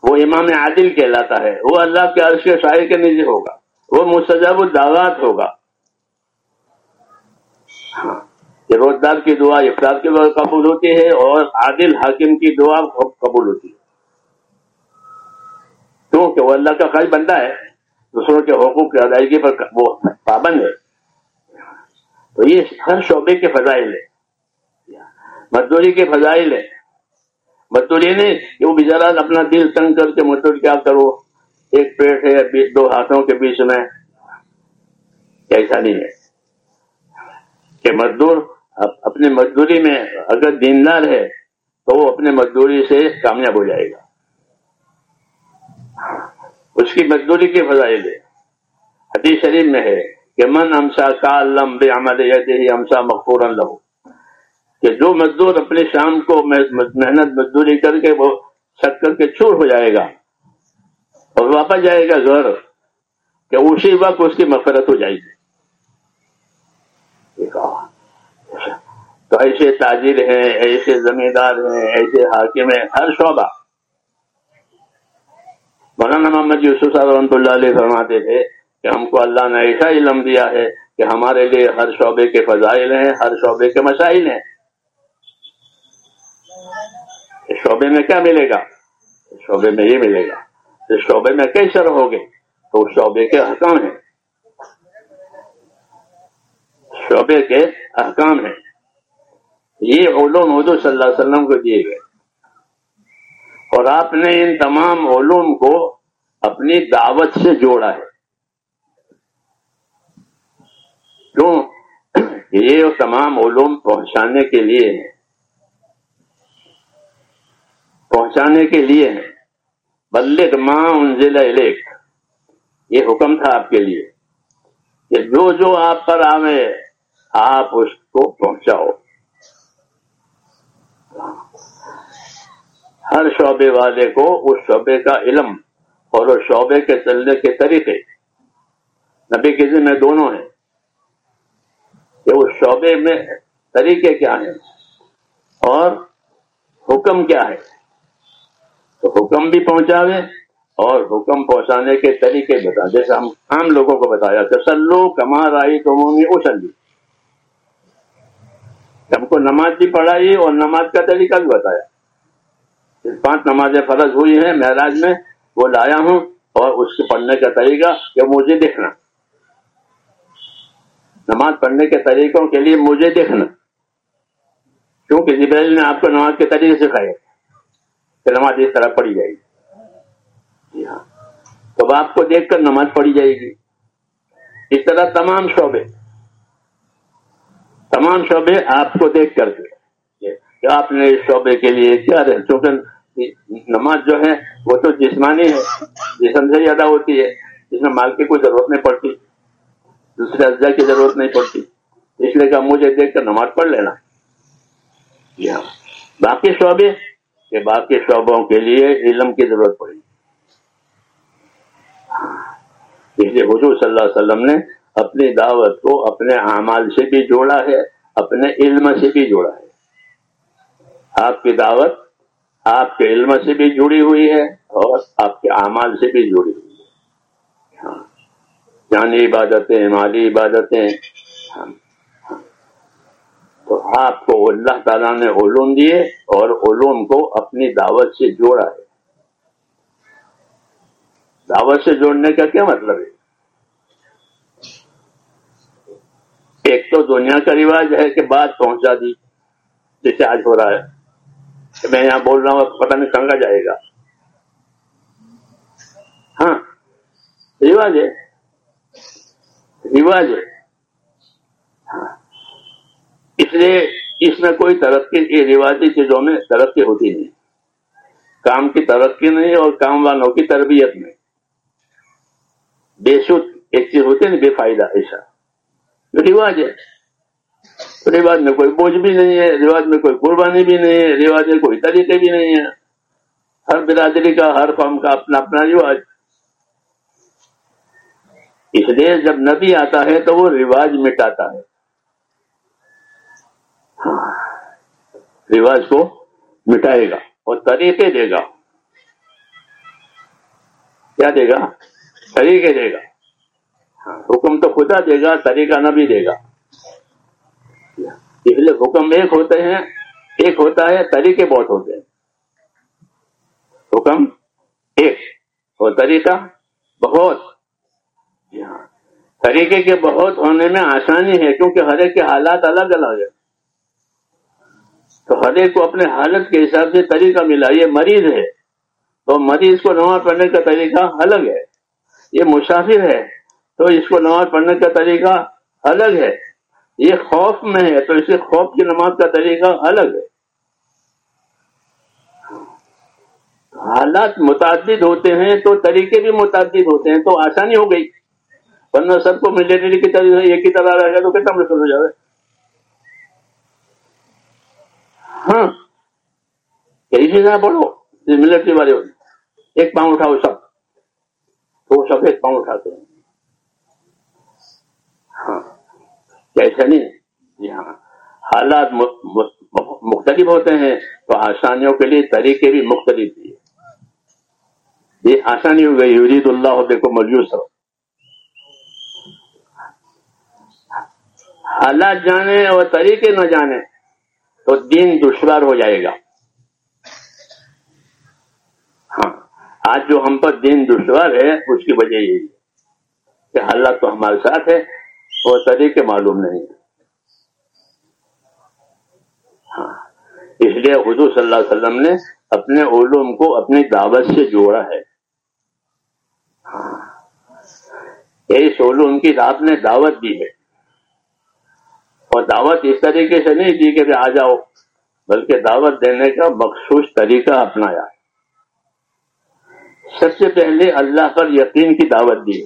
وہ امام عادل کہلاتا ہے۔ وہ اللہ کے عرش کے شاعر کے نجی ہوگا۔ وہ مستجاب الدعوات ہوگا۔ ہاں، روزدار کی دعا افطار کی دعا قبول ہوتی ہے اور عادل حاکم کی دعا قبول ہوتی ہے۔ کیونکہ وہ اللہ کا خاص بندہ ہے۔ دوسروں کے حقوق کی ادائیگی پر وہ پابند ہے۔ تو یہ ہر شعبے کے فضائل ہے مزدوری کے فضائل ہے مزدوری نہیں کہ وہ بےچارا اپنا دل تنگ کر کے مزدور کیا کرو؟ ایک پیٹ ہے دو ہاتھوں کے بیچ میں؟ ایسا نہیں ہے۔ کہ مزدور اپنی مزدوری میں اگر دیندار ہے، تو وہ اپنے مزدوری سے کامیاب ہو جائے گا۔ اس کی مزدوری کی فضائل ہے حدیث شریف میں ہے کہ من امسا کا لمبے عمل امسا مقبور لہو۔ کہ جو مزدور اپنے شام کو محنت مزدوری کر کے وہ چھک کر کے چور ہو جائے گا اور واپس جائے گا گھر، کہ اسی وقت اس کی مفرت ہو جائے گی۔ تو ایسے تاجر ہیں، ایسے زمیندار ہیں، ایسے حاکم ہیں، ہر شعبہ۔ مولانا محمد یوسف صاحب رحمۃ اللہ علیہ فرماتے تھے کہ ہم کو اللہ نے ایسا علم دیا ہے کہ ہمارے لیے ہر شعبے کے فضائل ہیں، ہر شعبے کے مسائل ہیں۔ اس شعبے میں کیا ملے گا؟ اس شعبے میں یہ ملے گا اس شعبے میں کیسے رہو گے تو اس شعبے کے حکام ہیں۔ شعبے کے احکام ہیں۔ یہ علوم حضور صلی اللہ علیہ وسلم کو دیے گئے۔ اور آپ نے ان تمام علوم کو اپنی دعوت سے جوڑا ہے۔ کیوں؟ یہ تمام علوم پہنچانے کے لیے ہیں۔ پہنچانے کے لیے ہیں بلک ماں انزل الیک۔ یہ حکم تھا آپ کے لیے کہ جو جو آپ پر آوے، آپ اس کو پہنچاؤ۔ ہر شعبے والے کو اس شعبے کا علم اور اس شعبے کے چلنے کے طریقے۔ نبی کے ذمہ دونوں ہیں۔ کہ اس شعبے میں طریقے کیا ہیں اور حکم کیا ہے۔ تو حکم بھی پہنچاوے اور حکم پہنچانے کے طریقے بتا جیسے ہم عام لوگوں کو بتایا، تسلو کمار آئی تو اچھل ہم کو نماز بھی پڑھائی اور نماز کا طریقہ بھی بتایا۔ پانچ نمازیں فرض ہوئی ہیں معراج میں، وہ لایا ہوں اور اس کے پڑھنے کا طریقہ کہ مجھے دیکھنا۔ نماز پڑھنے کے طریقوں کے لیے مجھے دیکھنا۔ کیونکہ جبریل نے آپ کو نماز کے طریقے سکھائے۔ کہ نماز اس طرح پڑھی جائے گی۔ جی ہاں۔ تو آپ کو دیکھ کر نماز پڑھی جائے گی۔ اس طرح تمام شعبے تمام شعبے آپ کو دیکھ کر کے جی، کہ آپ نے اس شعبے کے لیے کیا رہے؟ چونکہ نماز جو ہے، وہ تو جسمانی ہے، جسم سے زیادہ ہوتی ہے۔ جس میں مال کی کوئی ضرورت نہیں پڑتی، دوسرے اجزاء کی ضرورت نہیں پڑتی۔ اس لیے کہ مجھے دیکھ کر نماز پڑھ لینا۔ جی ہاں۔ باقی شعبے کہ باقی شعبوں کے لیے علم کی ضرورت پڑی۔ اس لیے حضور صلی اللہ علیہ وسلم نے اپنی دعوت کو اپنے اعمال سے بھی جوڑا ہے، اپنے علم سے بھی جوڑا ہے۔ آپ کی دعوت آپ کے علم سے بھی جڑی ہوئی ہے اور آپ کے اعمال سے بھی جڑی ہوئی ہے۔ ہاں۔ جانی عبادتیں، مالی عبادتیں۔ ہاں۔ آپ کو اللہ تعالیٰ نے علوم دیے اور علوم کو اپنی دعوت سے جوڑا ہے۔ دعوت سے جوڑنے کا کیا مطلب ہے؟ ایک تو دنیا کا رواج ہے کہ بات پہنچا دی، جیسے آج ہو رہا ہے۔ کہ میں یہاں بول رہا ہوں پتہ نہیں سنگا جائے گا۔ ہاں رواج ہے۔ رواج ہے۔ اس لیے اس میں کوئی ترقی یہ رواجی چیزوں میں ترقی ہوتی نہیں۔ کام کی ترقی نہیں اور کام والوں کی تربیت نہیں۔ بے شد ایک چیز ہوتی ہے نا بے فائدہ، ایسا۔ رواج ہے۔ رواج میں کوئی بوجھ بھی نہیں ہے، رواج میں کوئی قربانی بھی نہیں ہے، رواج میں کوئی طریقے بھی نہیں ہے ہر برادری کا، ہر قوم کا اپنا اپنا رواج۔ اس لیے جب نبی آتا ہے تو وہ رواج مٹاتا ہے۔ رواج کو مٹائے گا اور طریقے دے گا۔ کیا دے گا؟ طریقے دے گا۔ حکم تو خدا دے گا، طریقہ نبی دے گا۔ اس لیے حکم ایک ہوتے ہیں، ایک ہوتا ہے، طریقے بہت ہوتے ہیں۔ حکم ایک اور طریقہ بہت۔ طریقے کے بہت ہونے میں آسانی ہے، کیونکہ ہر ایک کے حالات الگ الگ ہے تو ہر ایک کو اپنے حالت کے حساب سے طریقہ ملا، یہ مریض ہے۔ تو مریض کو نماز پڑھنے کا طریقہ الگ ہے۔ یہ مسافر ہے، تو اس کو نماز پڑھنے کا طریقہ الگ ہے۔ یہ خوف میں ہے، تو اسے خوف کی نماز کا طریقہ الگ ہے۔ حالات متعدد ہوتے ہیں تو طریقے بھی متعدد ہوتے ہیں، تو آسانی ہو گئی۔ ورنہ سب کو ملٹری کی طرح ایک ہی طرح رہ گیا تو کتنا مشکل ہو جائے ہاں۔ کہیں نہ پڑھو ملٹری والے ایک پاؤں اٹھاؤ سب۔ تو وہ سب ایک پاؤں اٹھاتے ہیں۔ ہاں۔ کیسا نہیں جی ہاں۔ حالات مختلف ہوتے ہیں، تو آسانیوں کے لیے طریقے بھی مختلف دیے یہ آسانی ہو گئی یورید اللہ ہوتے کو ملوث ہو حالات جانے اور طریقے نہ جانے۔ تو دین دشوار ہو جائے گا ہاں آج جو ہم پر دین دشوار ہے اس کی وجہ یہی ہے کہ حالات تو ہمارے ساتھ ہے وہ طریقے معلوم نہیں ہاں اس لیے حضور صلی اللہ علیہ وسلم نے اپنے علوم کو اپنی دعوت سے جوڑا ہے ہاں اس علوم کی آپ نے دعوت دی ہے اور دعوت اس طریقے سے نہیں دی کہ آ جاؤ، بلکہ دعوت دینے کا مخصوص طریقہ اپنایا۔ سب سے پہلے اللہ پر یقین کی دعوت دی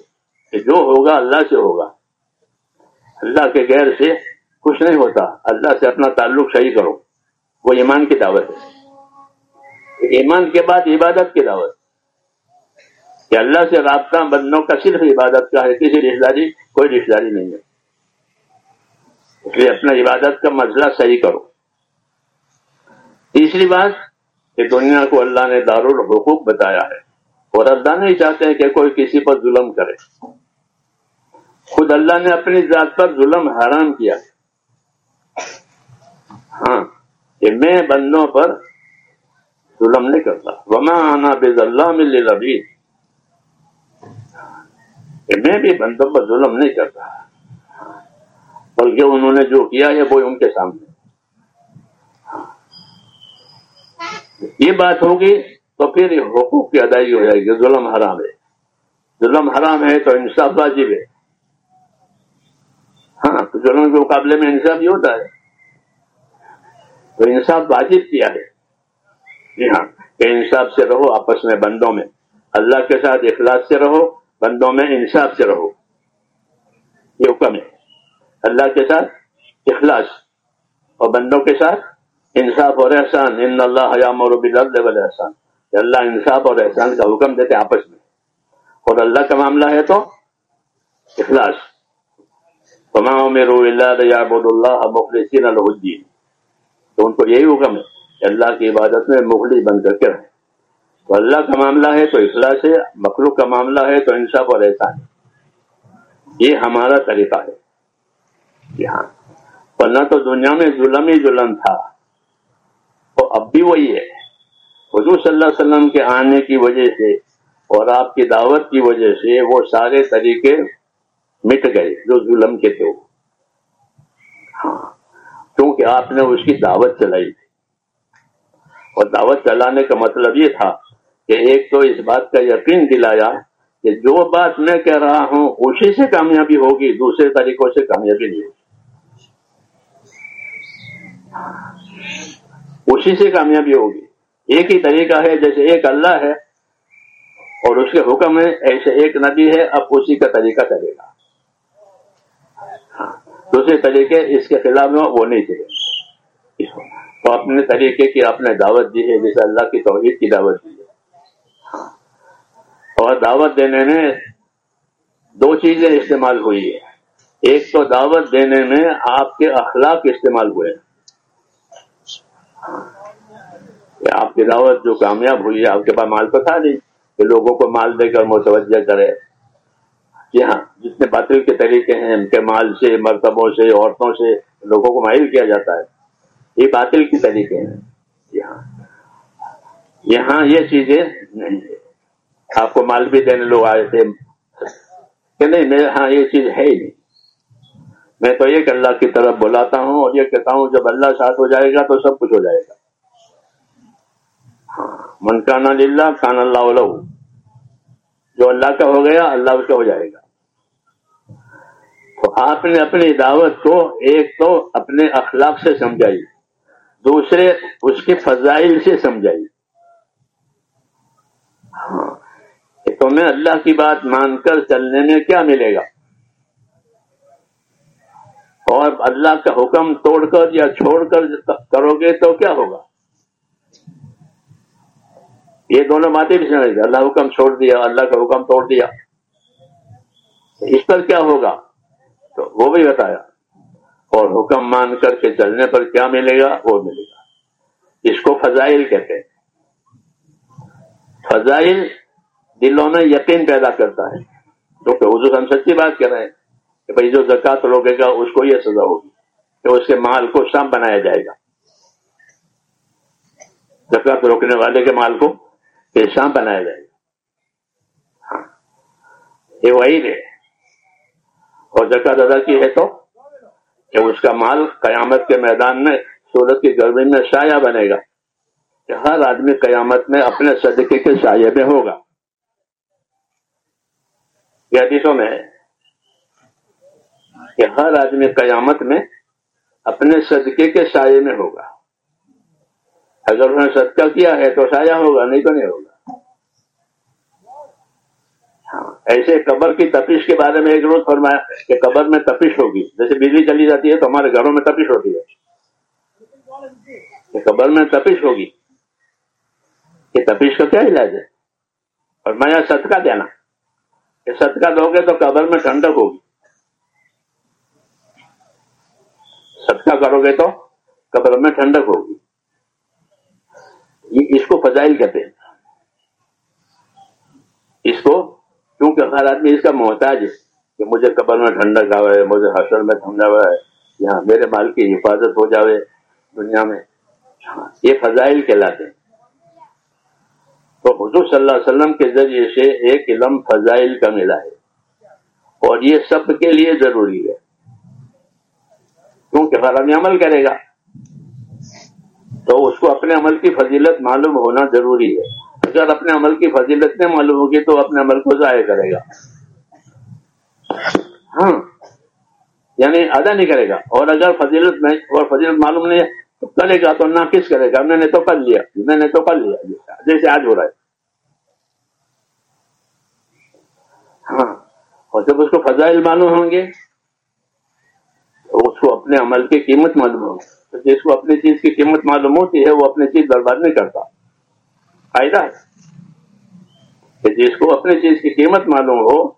کہ جو ہوگا اللہ سے ہوگا۔ اللہ کے غیر سے کچھ نہیں ہوتا، اللہ سے اپنا تعلق صحیح کرو۔ وہ ایمان کی دعوت ہے۔ ایمان کے بعد عبادت کی دعوت۔ کہ اللہ سے رابطہ بندوں کا صرف عبادت کا ہے، کسی رشتے داری، کوئی رشتے داری نہیں ہے۔ اس لیے اپنا عبادت کا مسئلہ صحیح کرو۔ تیسری بات کہ دنیا کو اللہ نے دار الحقوق بتایا ہے اور اللہ نہیں چاہتے ہیں کہ کوئی کسی پر ظلم کرے۔ خود اللہ نے اپنی ذات پر ظلم حرام کیا۔ ہاں کہ میں بندوں پر ظلم نہیں کرتا۔ وما آنا بے اللہ مل کہ میں بھی بندوں پر ظلم نہیں کرتا۔ بلکہ انہوں نے جو کیا ہے وہ ان کے سامنے۔ یہ بات ہوگی تو پھر یہ حقوق کی ادائیگی ہو جائے گی ظلم حرام ہے۔ ظلم حرام ہے تو انصاف واجب ہے۔ ہاں تو ظلم کے مقابلے میں انصاف ہی ہوتا ہے۔ تو انصاف واجب کیا ہے؟ جی ہاں کہ انصاف سے رہو آپس میں بندوں میں۔ اللہ کے ساتھ اخلاص سے رہو، بندوں میں انصاف سے رہو۔ یہ حکم ہے۔ اللہ کے ساتھ اخلاص اور بندوں کے ساتھ انصاف اور احسان۔ ان اللہ حیام اور احسان اللہ انصاف اور احسان کا حکم دیتے آپس میں۔ اور اللہ کا معاملہ ہے تو اخلاص۔ تمام میں رو اللہ بود اللہ مخلصین الدین۔ تو ان کو یہی حکم ہے کہ اللہ کی عبادت میں مخلص بن کر کے رہے۔ تو اللہ کا معاملہ ہے تو اخلاص ہے، مخلوق کا معاملہ ہے تو انصاف اور احسان۔ یہ ہمارا طریقہ ہے۔ جی ہاں۔ ورنہ تو دنیا میں ظلم ہی ظلم تھا۔ تو اب بھی وہی ہے۔ حضور صلی اللہ علیہ وسلم کے آنے کی وجہ سے اور آپ کی دعوت کی وجہ سے وہ سارے طریقے مٹ گئے جو ظلم کے تھے۔ ہاں۔ کیونکہ آپ نے اس کی دعوت چلائی تھی۔ اور دعوت چلانے کا مطلب یہ تھا کہ ایک تو اس بات کا یقین دلایا کہ جو بات میں کہہ رہا ہوں، اسی سے کامیابی ہوگی، دوسرے طریقوں سے کامیابی نہیں۔ ہوگی اسی سے کامیابی ہوگی۔ ایک ہی طریقہ ہے، جیسے ایک اللہ ہے اور اس کے حکم ہے، ایسے ایک نبی ہے، اب اسی کا طریقہ چلے گا۔ ہاں، دوسرے طریقے اس کے خلاف میں وہ نہیں چلے۔ تو اپنے طریقے کی آپ نے دعوت دی ہے، جیسے اللہ کی توحید کی دعوت دی ہے۔ اور دعوت دینے میں دو چیزیں استعمال ہوئی ہے ایک تو دعوت دینے میں آپ کے اخلاق استعمال ہوئے۔ ہیں کہ آپ کی دعوت جو کامیاب ہوئی ہے، آپ کے پاس مال تو تھا نہیں کہ لوگوں کو مال دے کر متوجہ کرے۔ جی ہاں جتنے باطل کے طریقے ہیں، ان کے مال سے، مرتبوں سے، عورتوں سے لوگوں کو مائل کیا جاتا ہے۔ یہ باطل کے طریقے ہیں۔ جی ہاں۔ یہاں یہ چیزیں نہیں ہے آپ کو مال بھی دینے لوگ آئے تھے۔ کہ نہیں میں ہاں یہ چیز ہے ہی نہیں۔ میں تو ایک اللہ کی طرف بلاتا ہوں اور یہ کہتا ہوں جب اللہ ساتھ ہو جائے گا تو سب کچھ ہو جائے گا۔ من کانا للہ کان اللہ علیہ جو اللہ کا ہو گیا، اللہ اس کا ہو جائے گا۔ تو آپ نے اپنی دعوت کو ایک تو اپنے اخلاق سے سمجھائی، دوسرے اس کے فضائل سے سمجھائی۔ ہاں تو میں اللہ کی بات مان کر چلنے میں کیا ملے گا؟ اور اللہ کا حکم توڑ کر یا چھوڑ کر کرو گے تو کیا ہوگا؟ یہ دونوں باتیں بھی سمجھ اللہ حکم چھوڑ دیا، اللہ کا حکم توڑ دیا۔ اس پر کیا ہوگا؟ تو وہ بھی بتایا۔ اور حکم مان کر کے چلنے پر کیا ملے گا؟ وہ ملے گا۔ اس کو فضائل کہتے ہیں۔ فضائل دلوں میں یقین پیدا کرتا ہے۔ کیونکہ حضور ہم سچی بات کر رہے ہیں۔ کہ بھائی جو زکات روکے گا اس کو یہ سزا ہوگی کہ اس کے مال کو شام بنایا جائے گا۔ زکات روکنے والے کے مال کو پیشہ بنایا جائے گا۔ ہاں۔ یہ وہی ہے۔ اور زکات ادا کی ہے تو کہ اس کا مال قیامت کے میدان میں سورت کی گرمی میں سایہ بنے گا۔ کہ ہر آدمی قیامت میں اپنے صدقے کے سائے میں ہوگا۔ یہ حدیثوں میں کہ ہر آدمی قیامت میں اپنے صدقے کے سائے میں ہوگا۔ اگر انہوں نے صدقہ کیا ہے تو سایہ ہوگا، نہیں تو نہیں ہوگا۔ ہاں ایسے قبر کی تپش کے بارے میں ایک روز فرمایا کہ قبر میں تپش ہوگی۔ جیسے بجلی چلی جاتی ہے تو ہمارے گھروں میں تپش ہوتی ہے۔ کہ قبر میں تپش ہوگی۔ کہ تپش کا کیا علاج ہے؟ اور میں صدقہ دینا۔ کہ صدقہ دو گے تو قبر میں ٹھنڈک ہوگی۔ صدقہ کرو گے تو قبر میں ٹھنڈک ہوگی۔ اس کو فضائل کہتے ہیں۔ اس کو کیونکہ ہر آدمی اس کا محتاج ہے کہ مجھے قبر میں ٹھنڈک آئے مجھے حسر میں ٹھنڈا ہوا ہے یہاں میرے مال کی حفاظت ہو جاوے دنیا میں۔ یہ فضائل کہلاتے ہیں۔ تو حضور صلی اللہ علیہ وسلم کے ذریعے سے ایک علم فضائل کا ملا ہے۔ اور یہ سب کے لیے ضروری ہے۔ کیونکہ ہر عمل کرے گا؟ تو اس کو اپنے عمل کی فضیلت معلوم ہونا ضروری ہے۔ اگر اپنے عمل کی فضیلت نہیں معلوم ہوگی تو اپنے عمل کو ضائع کرے گا۔ ہاں۔ یعنی ادا نہیں کرے گا۔ اور اگر فضیلت میں اور فضیلت معلوم نہیں ہے تو کرے گا تو نہ کس کرے گا۔ میں نے تو کر لیا۔ میں نے تو کر لیا۔ جیسے آج ہو رہا ہے۔ ہاں۔ اور جب اس کو فضائل معلوم ہوں گے اپنے عمل کی قیمت معلوم ہوگی جس کو اپنی چیز کی قیمت معلوم ہوتی ہے، وہ اپنی چیز برباد نہیں کرتا۔ فائدہ کہ جس کو اپنی چیز کی قیمت معلوم ہو،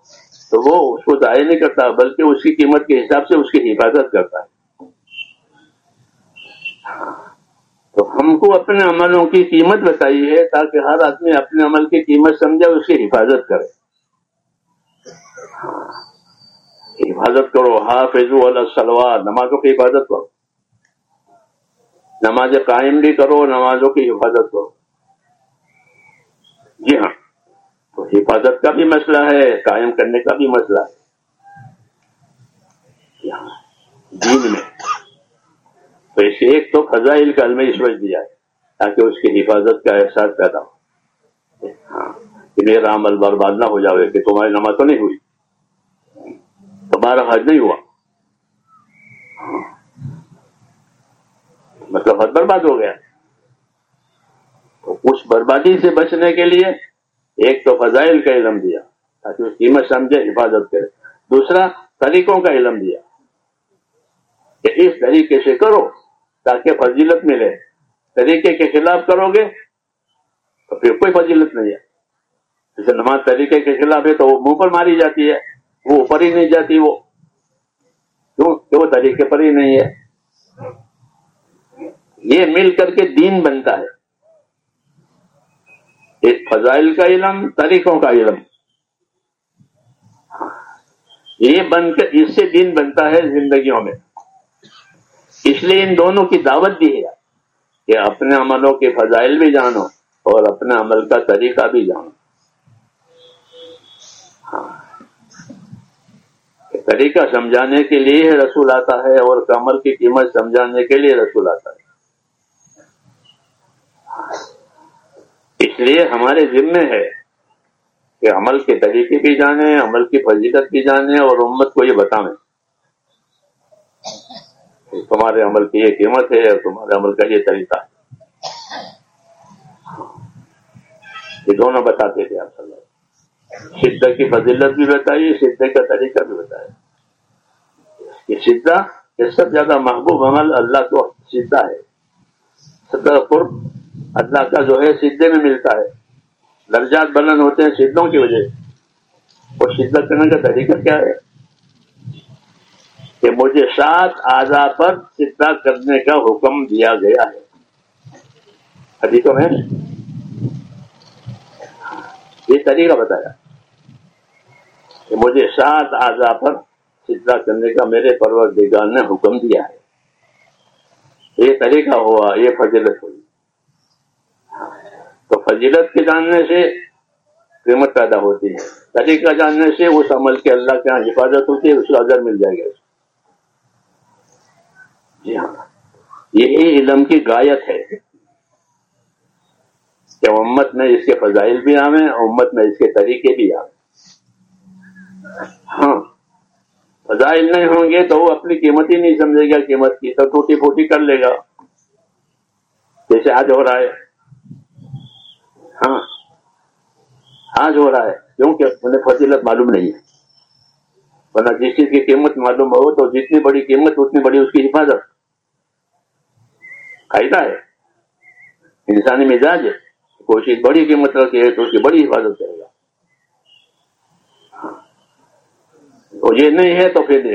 تو وہ اس کو ضائع نہیں کرتا، بلکہ اس کی قیمت کے حساب سے اس کی حفاظت کرتا ہے۔ تو ہم کو اپنے عملوں کی قیمت بتائی ہے تاکہ ہر آدمی اپنے عمل کی قیمت سمجھے اس کی حفاظت کرے۔ حفاظت کرو، حافظ اللہ نمازوں کی حفاظت کرو۔ نماز قائم بھی کرو، نمازوں کی حفاظت کرو۔ جی ہاں تو حفاظت کا بھی مسئلہ ہے، قائم کرنے کا بھی مسئلہ ہے۔ دین میں۔ تو اسے ایک تو فضائل کا علم سمجھ دیا ہے، تاکہ اس کی حفاظت کا احساس پیدا ہو۔ ہاں کہ میرا عمل برباد نہ ہو جاوے، کہ تمہاری نماز تو نہیں ہوئی۔ تمہارا حج نہیں ہوا۔ مطلب حج برباد ہو گیا۔ تو اس بربادی سے بچنے کے لیے ایک تو فضائل کا علم دیا، تاکہ اس قیمت سمجھے، حفاظت کرے۔ دوسرا، طریقوں کا علم دیا۔ کہ اس طریقے سے کرو تاکہ فضیلت ملے۔ طریقے کے خلاف کرو گے تو پھر کوئی فضیلت نہیں ہے۔ جیسے نماز طریقے کے خلاف ہے تو وہ منہ پر ماری جاتی ہے۔ وہ اوپر ہی نہیں جاتی، وہ کیوں کہ وہ طریقے پر ہی نہیں ہے۔ یہ مل کر کے دین بنتا ہے۔ ایک فضائل کا علم طریقوں کا علم۔ یہ بن کر اس سے دین بنتا ہے زندگیوں میں۔ اس لیے ان دونوں کی دعوت دی ہے کہ اپنے عملوں کے فضائل بھی جانو اور اپنے عمل کا طریقہ بھی جانو ہاں طریقہ سمجھانے کے لیے رسول آتا ہے اور عمل کی قیمت سمجھانے کے لیے رسول آتا ہے۔ اس لیے ہمارے ذمے ہے کہ عمل کے طریقے بھی جانے عمل کی فضیلت بھی جانے اور امت کو یہ بتائیں تمہارے عمل کی یہ قیمت ہے اور تمہارے عمل کا یہ طریقہ ہے۔ یہ دونوں بتاتے تھے آپ صلی شدت کی فضیلت بھی بتائیے شدت کا طریقہ بھی بتایا۔ یہ سدھا یہ سب زیادہ محبوب عمل اللہ کو سیدھا ہے۔ سدا قرب اللہ کا جو ہے سدھے میں ملتا ہے۔ درجات بلند ہوتے ہیں سدھوں کی وجہ سے۔ اور شدت کرنے کا طریقہ کیا ہے؟ کہ مجھے سات آزا پر سدھا کرنے کا حکم دیا گیا ہے۔ حدیثوں میں یہ طریقہ بتایا۔ کہ مجھے سات آزا پر سدھا کرنے کا میرے پرور نے حکم دیا ہے۔ یہ طریقہ ہوا، یہ فضیلت ہوئی۔ تو فضیلت کے جاننے سے قیمت پیدا ہوتی ہے۔ طریقہ جاننے سے اس عمل کے اللہ کے یہاں حفاظت ہوتی ہے، اس کو اجر مل جائے گا۔ جی ہاں۔ یہی علم کی گایت ہے کہ امت میں اس کے فضائل بھی آئے امت میں اس کے طریقے بھی آئے ہاں۔ فضائل نہیں ہوں گے تو وہ اپنی قیمت ہی نہیں سمجھے گا، قیمت کی تو ٹوٹی پھوٹی کر لے گا۔ جیسے آج ہو رہا ہے۔ ہاں۔ آج ہو رہا ہے۔ کیونکہ انہیں فضیلت معلوم نہیں ہے۔ ورنہ جس چیز کی قیمت معلوم ہو، تو جتنی بڑی قیمت، اتنی بڑی اس کی حفاظت۔ قاعدہ ہے۔ انسانی مزاج ہے۔ کوئی چیز بڑی قیمت رکھتی ہے تو اس کی بڑی حفاظت کرے گا۔ تو یہ نہیں ہے تو پھر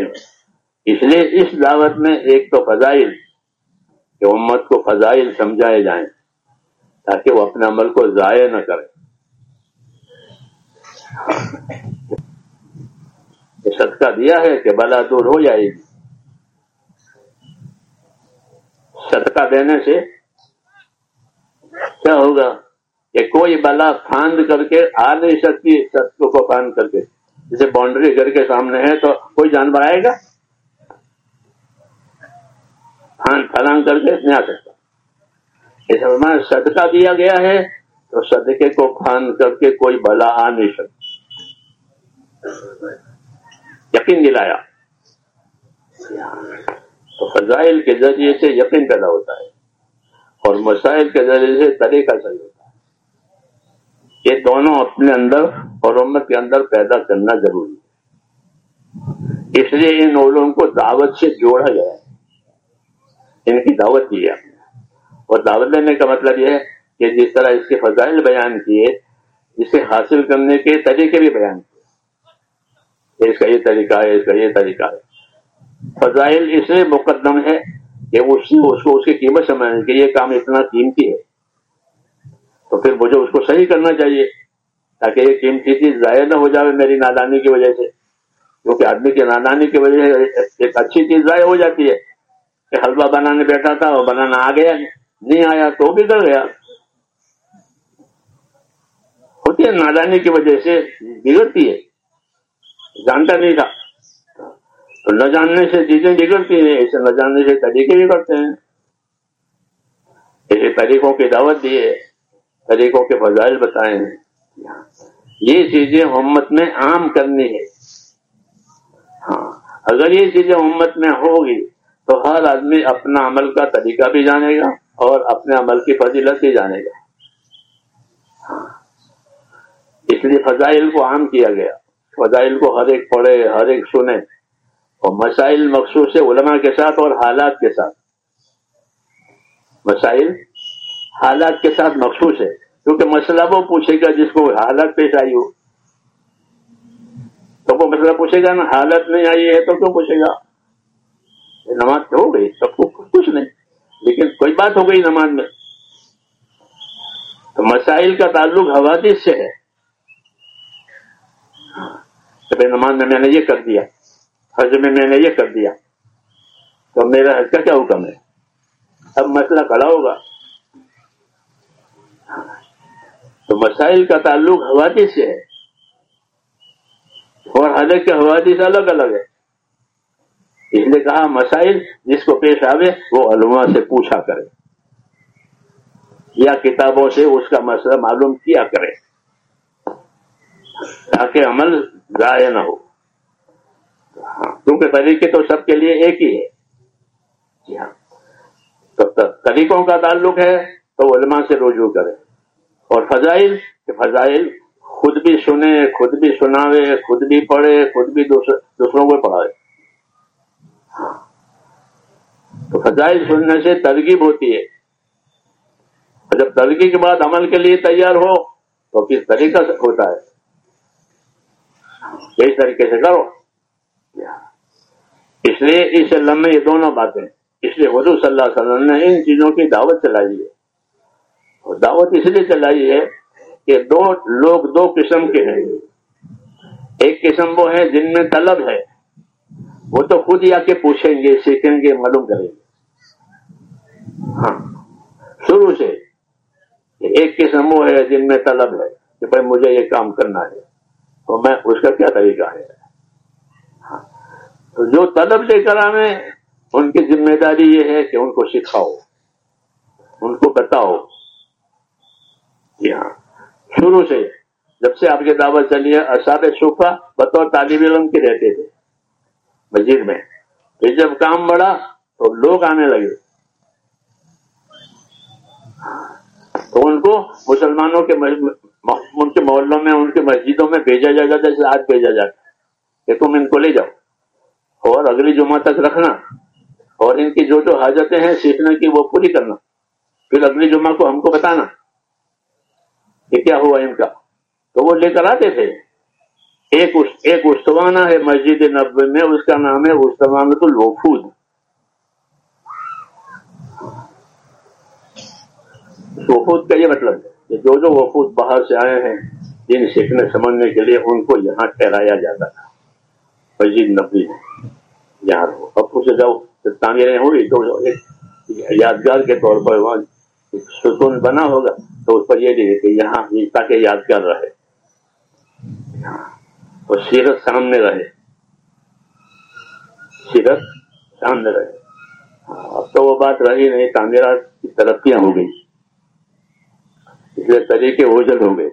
اس لیے اس دعوت میں ایک تو فضائل، کہ امت کو فضائل سمجھائے جائیں، تاکہ وہ اپنے عمل کو ضائع نہ کرے۔ صدقہ دیا ہے کہ بلا دور ہو جائے گی۔ صدقہ دینے سے کیا ہوگا؟ کہ کوئی بلا پھاند کر کے آ نہیں سکتی صدقوں کو پھاند کر کے۔ جیسے باؤنڈری گھر کے سامنے ہے تو کوئی جانور آئے گا؟ پھان کر کے نہیں آ سکتا۔ میں صدقہ دیا گیا ہے تو صدقے کو پھان کر کے کوئی بلا آ نہیں سکتا۔ یقین دلایا۔ تو فضائل کے ذریعے سے یقین پیدا ہوتا ہے اور مسائل کے ذریعے سے طریقہ صحیح ہوتا ہے۔ یہ دونوں اپنے اندر اور امت کے اندر پیدا کرنا ضروری ہے۔ اس لیے ان علوم کو دعوت سے جوڑا گیا ہے۔ ان کی دعوت دی ہے۔ اور دعوت دینے کا مطلب یہ ہے کہ جس طرح اس کے فضائل بیان کیے، اسے حاصل کرنے کے طریقے بھی بیان کیے۔ اس کا یہ طریقہ ہے، اس کا یہ طریقہ ہے۔ فضائل اس لیے مقدم ہے کہ اس اس کو اس کی قیمت سمجھنے کہ یہ کام اتنا قیمتی ہے۔ تو پھر مجھے اس کو صحیح کرنا چاہیے تاکہ یہ قیمتی چیز ضائع نہ ہو جائے میری نادانی کی وجہ سے۔ کیونکہ آدمی کی نادانی کی وجہ سے ایک اچھی چیز ضائع ہو جاتی ہے کہ حلوہ بنانے بیٹھا تھا وہ بنانا آ گیا، نہیں آیا تو بھی ڈر گیا۔ ہوتی ہے نادانی کی وجہ سے، بگڑتی ہے۔ جانتا نہیں تھا۔ تو نہ جاننے سے چیزیں بگڑتی ہیں ایسے نہ جاننے سے طریقے بگڑتے ہیں۔ ایسے طریقوں کی دعوت دیے طریقوں کے فضائل بتائے ہیں یہ چیزیں امت میں عام کرنی ہے۔ ہاں اگر یہ چیزیں امت میں ہوگی تو ہر آدمی اپنا عمل کا طریقہ بھی جانے گا اور اپنے عمل کی فضیلت بھی جانے گا۔ ہاں، اس لیے فضائل کو عام کیا گیا۔ فضائل کو ہر ایک پڑھے، ہر ایک سنے۔ اور مسائل مخصوص علماء کے ساتھ اور حالات کے ساتھ۔ مسائل حالات کے ساتھ مخصوص ہے، کیونکہ مسئلہ وہ پوچھے گا جس کو حالت پیش آئی ہو۔ تو وہ مسئلہ پوچھے گا نا حالت نہیں آئی ہے تو کیوں پوچھے گا؟ نماز ہو گئی، سب کو کچھ نہیں۔ لیکن کوئی بات ہو گئی نماز میں۔ تو مسائل کا تعلق حوادث سے ہے۔ نماز میں میں نے یہ کر دیا، حج میں میں نے یہ کر دیا۔ تو میرا حج کا کیا حکم ہے؟ اب مسئلہ کھڑا ہوگا۔ تو مسائل کا تعلق حوادث سے ہے۔ اور حج کے حوادث الگ الگ ہے۔ اس لیے کہا مسائل جس کو پیش آوے وہ علماء سے پوچھا کرے۔ یا کتابوں سے اس کا مسئلہ معلوم کیا کرے۔ تاکہ عمل ضائع نہ ہو۔ ہاں، کیونکہ طریقے تو سب کے لیے ایک ہی ہے۔ جی ہاں۔ طریقوں کا تعلق ہے تو علماء سے رجوع کرے۔ اور فضائل، کہ فضائل خود بھی سنے، خود بھی سناوے، خود بھی پڑھے، خود بھی دوسروں کو پڑھائے۔ تو فضائل سننے سے ترغیب ہوتی ہے۔ اور جب ترغیب کے بعد عمل کے لیے تیار ہو، تو کس طریقہ سے ہوتا ہے۔ اس طریقے سے کرو۔ اس لیے اس علم میں یہ دونوں باتیں۔ اس لیے حضور صلی اللہ علیہ وسلم نے ان چیزوں کی دعوت چلائی ہے۔ اور دعوت اس لیے چلائی ہے کہ دو لوگ دو قسم کے ہیں۔ ایک قسم وہ ہے جن میں طلب ہے۔ وہ تو خود ہی آ کے پوچھیں گے، سیکھیں گے، معلوم کریں گے۔ ہاں۔ شروع سے ایک قسم وہ ہے جن میں طلب ہے کہ بھائی مجھے یہ کام کرنا ہے۔ تو میں اس کا کیا طریقہ ہے؟ ہاں۔ تو جو طلب لے کر آئے ان کی ذمہ داری یہ ہے کہ ان کو سکھاؤ، ان کو بتاؤ۔ جی ہاں۔ شروع سے جب سے آپ کی دعوت چلی ہے اصاب صوفہ بطور طالب علم کے رہتے تھے۔ مسجد میں۔ پھر جب کام بڑھا تو لوگ آنے لگے۔ تو ان کو مسلمانوں کے ان کے محلوں میں، ان کے مسجدوں میں بھیجا جائے گا جیسے آج بھیجا جاتا کہ تم ان کو لے جاؤ۔ اور اگلی جمعہ تک رکھنا۔ اور ان کی جو جو حاجتیں ہیں، سیکھنے کی وہ پوری کرنا۔ پھر اگلی جمعہ کو ہم کو بتانا۔ کہ کیا ہوا ان کا؟ تو وہ لے کر آتے تھے۔ ایک ایک استوانہ ہے مسجد نبے میں، اس کا نام ہے استوانت الوفود۔ وفود کا یہ مطلب ہے کہ جو جو وفود باہر سے آئے ہیں، جن سیکھنے سمجھنے کے لیے ان کو یہاں ٹھہرایا جاتا تھا۔ مسجد نبی یہاں اب اسے جب تعمیریں ہوئی تو یادگار کے طور پر وہاں سکون بنا ہوگا۔ تو اس پر یہ لکھے کہ یہاں تاکہ یادگار رہے۔ اور سیرت سامنے رہے۔ سیرت سامنے رہے۔ اب تو وہ بات رہی نہیں تعمیرات کی ترقیاں ہو گئی اس لیے طریقے اوجل ہو گئے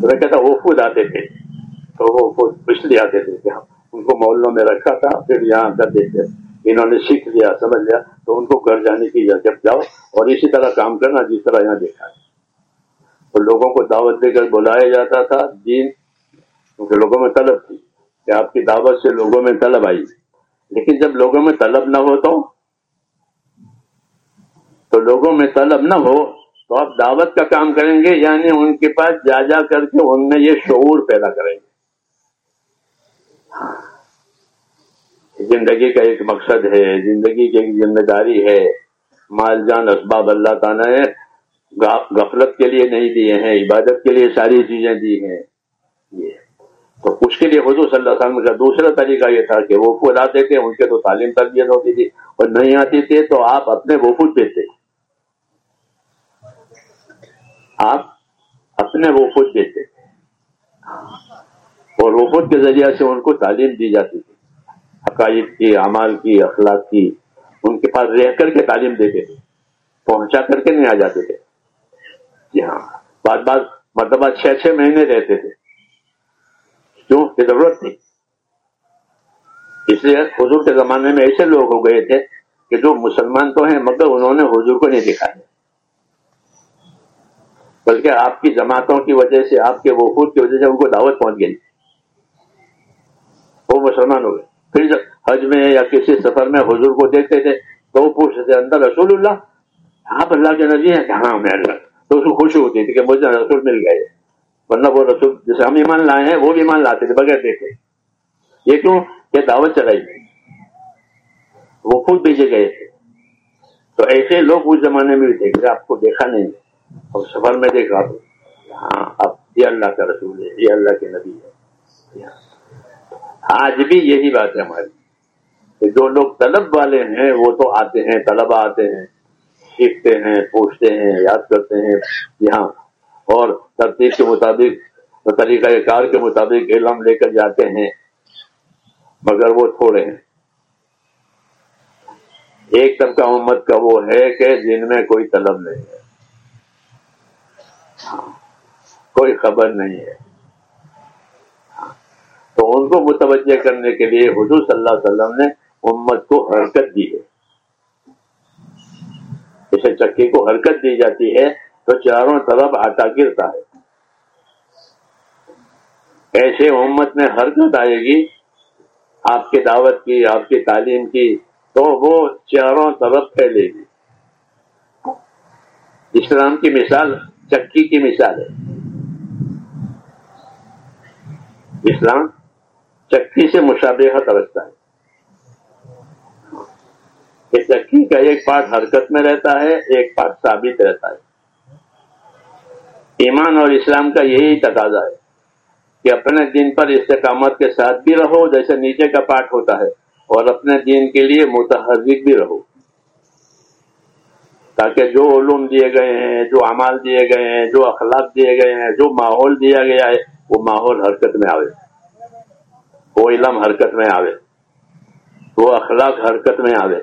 تو میں کہتا وہ خود آتے تھے۔ تو وہ خود پچھلے آتے تھے ہاں، ان کو محلوں میں رکھا تھا، پھر یہاں کر دیتے۔ انہوں نے سیکھ لیا، سمجھ لیا، تو ان کو گھر جانے کی جب جاؤ اور اسی طرح کام کرنا جس طرح یہاں دیکھا ہے۔ تو لوگوں کو دعوت دے کر بلایا جاتا تھا دین، کیونکہ لوگوں میں طلب تھی کہ آپ کی دعوت سے لوگوں میں طلب آئی۔ لیکن جب لوگوں میں طلب نہ ہو تو؟ تو لوگوں میں طلب نہ ہو تو آپ دعوت کا کام کریں گے یعنی ان کے پاس جا جا کر کے ان میں یہ شعور پیدا کریں گے۔ زندگی کا ایک مقصد ہے، زندگی کی ایک ذمہ داری ہے۔ مال، جان، اسباب اللہ تعالیٰ نے غفلت کے لیے نہیں دیے ہیں، عبادت کے لیے ساری چیزیں دی ہیں۔ یہ۔ تو اس کے لیے حضور صلی اللہ علیہ وسلم کا دوسرا طریقہ یہ تھا کہ وہ خود آتے تھے، ان کے تو تعلیم تربیت ہوتی تھی۔ اور نہیں آتی تھے تو آپ اپنے وفود دیتے۔ آپ اپنے وفود دیتے۔ اور وفود کے ذریعے سے ان کو تعلیم دی جاتی تھی۔ عقائد کی، اعمال کی، اخلاق کی، ان کے پاس رہ کر کے تعلیم دیتے تھے، پہنچا کر کے نہیں آ جاتے تھے۔ جی ہاں بعد بعد مرتبہ چھ چھ مہینے رہتے تھے۔ کیوں؟ کہ ضرورت تھی۔ اس لیے حضور کے زمانے میں ایسے لوگ ہو گئے تھے کہ جو مسلمان تو ہیں، مگر انہوں نے حضور کو نہیں دکھایا۔ بلکہ آپ کی جماعتوں کی وجہ سے، آپ کے وفود کی وجہ سے ان کو دعوت پہنچ گئی۔ وہ مسلمان ہو گئے۔ پھر جب حج میں یا کسی سفر میں حضور کو دیکھتے تھے تو وہ پوچھتے تھے، اندر رسول اللہ؟ آپ اللہ کے نبی ہیں کہ ہاں میں اللہ۔ تو اس کو خوشی ہوتی تھی کہ مجھے رسول مل گئے۔ ورنہ وہ رسول، جیسے ہم ایمان لائے ہیں، وہ بھی ایمان لاتے تھے، بغیر دیکھے۔ یہ کیوں؟ کہ دعوت چلائی وہ خود بھیجے گئے تھے۔ تو ایسے لوگ اس زمانے میں بھی دیکھے آپ کو دیکھا نہیں۔ اور سفر میں دیکھا ہاں اب یہ اللہ کا رسول ہے، یہ اللہ کے نبی ہے۔ آج بھی یہی بات ہے ہماری کہ جو لوگ طلب والے ہیں، وہ تو آتے ہیں طلبا آتے ہیں، سیکھتے ہیں، پوچھتے ہیں، یاد کرتے ہیں یہاں اور ترتیب کے مطابق، طریقہ کار کے مطابق علم لے کر جاتے ہیں، مگر وہ تھوڑے ہیں۔ ایک طبقہ امت کا وہ ہے کہ جن میں کوئی طلب نہیں ہے۔ ہاں، کوئی خبر نہیں ہے۔ تو ان کو متوجہ کرنے کے لیے حضور صلی اللہ علیہ وسلم نے امت کو حرکت دی ہے۔ جیسے چکی کو حرکت دی جاتی ہے تو چاروں طرف آٹا گرتا ہے۔ ایسے امت میں حرکت آئے گی، آپ کی دعوت کی، آپ کی تعلیم کی، تو وہ چاروں طرف پھیلے گی۔ اسلام کی مثال، چکی کی مثال ہے۔ اسلام چکی سے مشابہت رکھتا ہے۔ کہ چکی کا ایک پارٹ حرکت میں رہتا ہے، ایک پارٹ ثابت رہتا ہے۔ ایمان اور اسلام کا یہی تقاضا ہے کہ اپنے دین پر استقامت کے ساتھ بھی رہو، جیسے نیچے کا پارٹ ہوتا ہے، اور اپنے دین کے لیے متحرک بھی رہو۔ تاکہ جو علوم دیے گئے ہیں، جو اعمال دیے گئے ہیں، جو اخلاق دیے گئے ہیں، جو ماحول دیا گیا ہے، وہ ماحول حرکت میں آوے۔ وہ علم حرکت میں آوے۔ وہ اخلاق حرکت میں آوے۔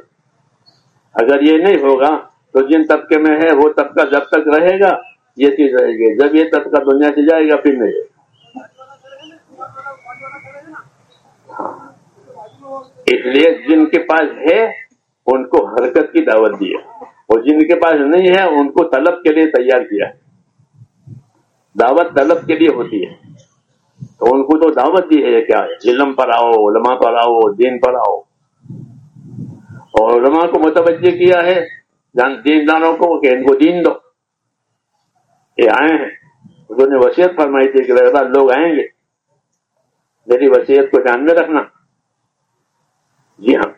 اگر یہ نہیں ہوگا تو جن طبقے میں ہے وہ طبقہ جب تک رہے گا یہ چیز رہے گی۔ جب یہ طبقہ دنیا سے جائے گا پھر نہیں۔ ہاں۔ اس لیے جن کے پاس ہے ان کو حرکت کی دعوت دی ہے۔ اور جن کے پاس نہیں ہے ان کو طلب کے لیے تیار کیا ہے۔ دعوت طلب کے لیے ہوتی ہے۔ تو ان کو تو دعوت دی ہے کیا علم پر آؤ، علماء پر آؤ، دین پر آؤ۔ اور علماء کو متوجہ کیا ہے؟ دینداروں کو کہ ان کو دین دو۔ یہ آئے ہیں۔ انہوں نے وصیت فرمائی تھی کہ بعد لوگ آئیں گے۔ میری وصیت کو دھیان میں رکھنا۔ جی ہاں۔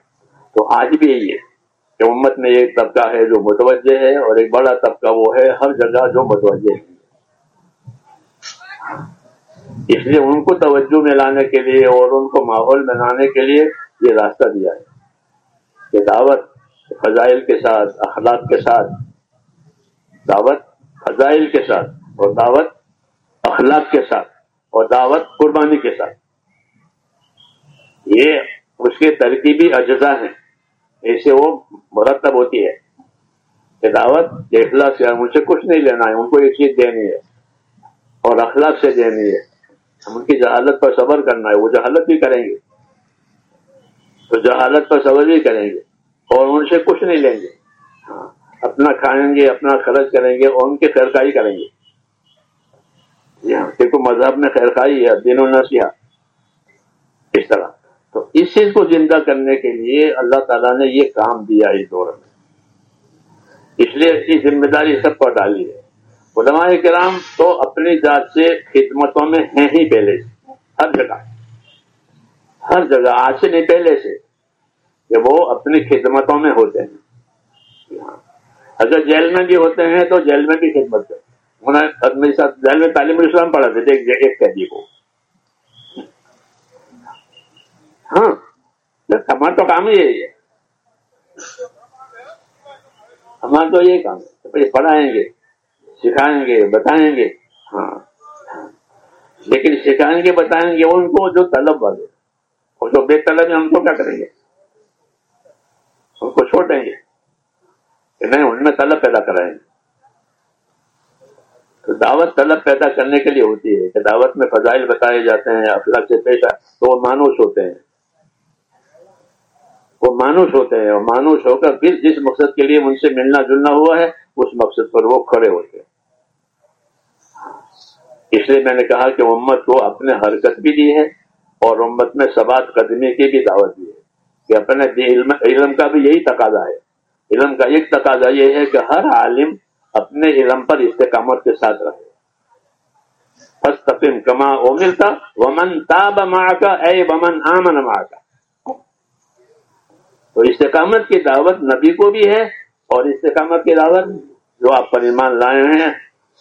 تو آج بھی یہی ہے کہ امت میں ایک طبقہ ہے جو متوجہ ہے اور ایک بڑا طبقہ وہ ہے ہر جگہ جو متوجہ ہے۔ اس لیے ان کو توجہ میں لانے کے لیے اور ان کو ماحول میں لانے کے لیے یہ راستہ دیا ہے۔ کہ دعوت فضائل کے ساتھ، اخلاق کے ساتھ، دعوت فضائل کے ساتھ اور دعوت اخلاق کے ساتھ اور دعوت قربانی کے ساتھ۔ یہ اس کے ترکیبی اجزاء ہیں۔ ایسے وہ مرتب ہوتی ہے کہ دعوت اخلاق سے مجھ سے کچھ نہیں لینا ہے، ان کو ایک چیز دینی ہے اور اخلاق سے دینی ہے۔ ان کی جہالت پر صبر کرنا ہے، وہ جہالت بھی کریں گے۔ تو جہالت پر صبر بھی کریں گے اور ان سے کچھ نہیں لیں گے۔ ہاں اپنا کھائیں گے، اپنا خرچ کریں گے اور ان کی خیرخائی کریں گے۔ دیکھو، مذہب میں خیرخائی ہے، دین و نسیحا اس طرح۔ تو اس چیز کو زندہ کرنے کے لیے اللہ تعالیٰ نے یہ کام دیا اس دور میں۔ اس لیے اس کی ذمہ داری سب پر ڈالی ہے۔ علماء کرام تو اپنی ذات سے خدمتوں میں ہیں ہی پہلے سے، ہر جگہ۔ ہر جگہ، آج سے نہیں، پہلے سے۔ کہ وہ اپنی خدمتوں میں ہوتے ہیں۔ اگر جیل میں بھی ہوتے ہیں تو جیل میں بھی خدمت کرتے ساتھ جیل میں تعلیم الاسلام پڑھاتے تھے ایک قیدی کو۔ ہاں ہمارا تو کام ہی یہی ہے۔ ہمارا تو یہ کام ہے۔ پڑھائیں گے۔ سکھائیں گے، بتائیں گے۔ ہاں۔ لیکن سکھائیں گے، بتائیں گے ان کو جو طلب والے۔ اور جو بے طلب ہے ہم کو کیا کریں گے؟ ان کو چھوڑ دیں گے۔ کہ نہیں، ان میں طلب پیدا کرائیں گے۔ تو دعوت طلب پیدا کرنے کے لیے ہوتی ہے کہ دعوت میں فضائل بتائے جاتے ہیں افلاق سے پیش تو وہ مانوس ہوتے ہیں۔ وہ مانوس ہوتے ہیں، اور مانوس ہو کر پھر جس مقصد کے لیے ان سے ملنا جلنا ہوا ہے، اس مقصد پر وہ کھڑے ہوتے ہیں۔ اس لیے میں نے کہا کہ امت کو اپنے حرکت بھی دی ہے اور امت میں سبات قدمی کی بھی دعوت دی ہے کہ اپنے علم علم کا بھی یہی تقاضا ہے۔ علم کا ایک تقاضا یہ ہے کہ ہر عالم اپنے علم پر استقامت کے ساتھ رہے۔ فستقم کما او ملتا ومن تاب ماں کا اے ومن آمن ماں کا تو استقامت کی دعوت نبی کو بھی ہے اور استقامت کی دعوت جو آپ پر ایمان لائے ہیں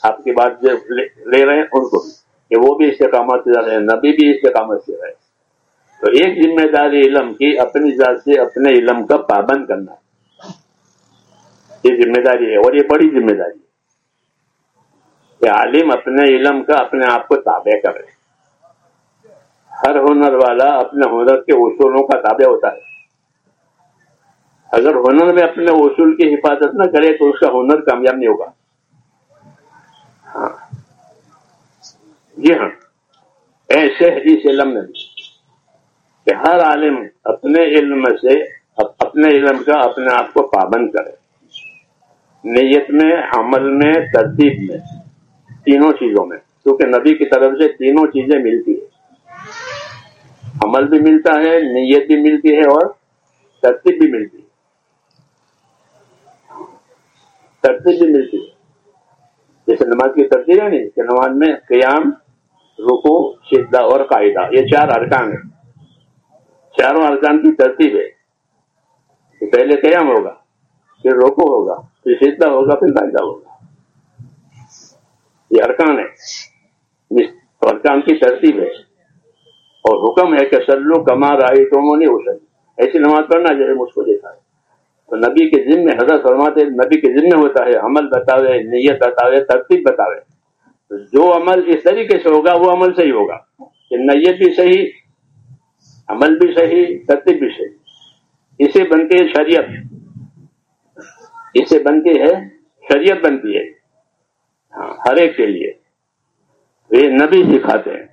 آپ کی بات جو لے رہے ہیں ان کو بھی کہ وہ بھی استقامت سے رہے نبی بھی استقامت سے رہے تو ایک ذمہ داری علم کی اپنی ذات سے اپنے علم کا پابند کرنا۔ یہ ذمہ داری ہے اور یہ بڑی ذمہ داری ہے کہ عالم اپنے علم کا اپنے آپ کو تابع کرے۔ ہر ہنر والا اپنے ہنر کے اصولوں کا تابع ہوتا ہے۔ اگر ہنر میں اپنے اصول کی حفاظت نہ کرے تو اس کا ہنر کامیاب نہیں ہوگا۔ ہاں۔ جی ہاں۔ ایسے حدیث علم میں کہ ہر عالم اپنے علم سے اپنے علم کا اپنے آپ کو پابند کرے۔ نیت میں، عمل میں، ترتیب میں، تینوں چیزوں میں۔ کیونکہ نبی کی طرف سے تینوں چیزیں ملتی ہے عمل بھی ملتا ہے، نیت بھی ملتی ہے اور ترتیب بھی ملتی ہے۔ ترتیب بھی ملتی ہے۔ جیسے نماز کی ترتیب ہے نہیں کہ نماز میں قیام رکو شدہ اور قاعدہ، یہ چار ارکان ہیں۔ چاروں ارکان کی ترتیب ہے کہ پہلے قیام ہوگا، پھر روکو ہوگا، پھر شدہ ہوگا، پھر قاعدہ ہوگا۔ یہ ارکان ہے ارکان کی ترتیب ہے۔ اور حکم ہے کہ سلو کمار آئی تو نہیں ہو سکتی ایسی نماز پڑھنا جیسے مجھ کو دیکھا ہے تو نبی کے ذمے حضرت فرماتے نبی کے ذمے ہوتا ہے، عمل بتاوے، نیت بتاوے، ترتیب بتاوے۔ جو عمل اس طریقے سے ہوگا، وہ عمل صحیح ہوگا۔ کہ نیت بھی صحیح، عمل بھی صحیح، ترتیب بھی صحیح۔ اسے بنتی ہے شریعت۔ اسے بنتی ہے، شریعت بنتی ہے۔ ہاں ہر ایک کے لیے۔ یہ نبی سکھاتے ہیں۔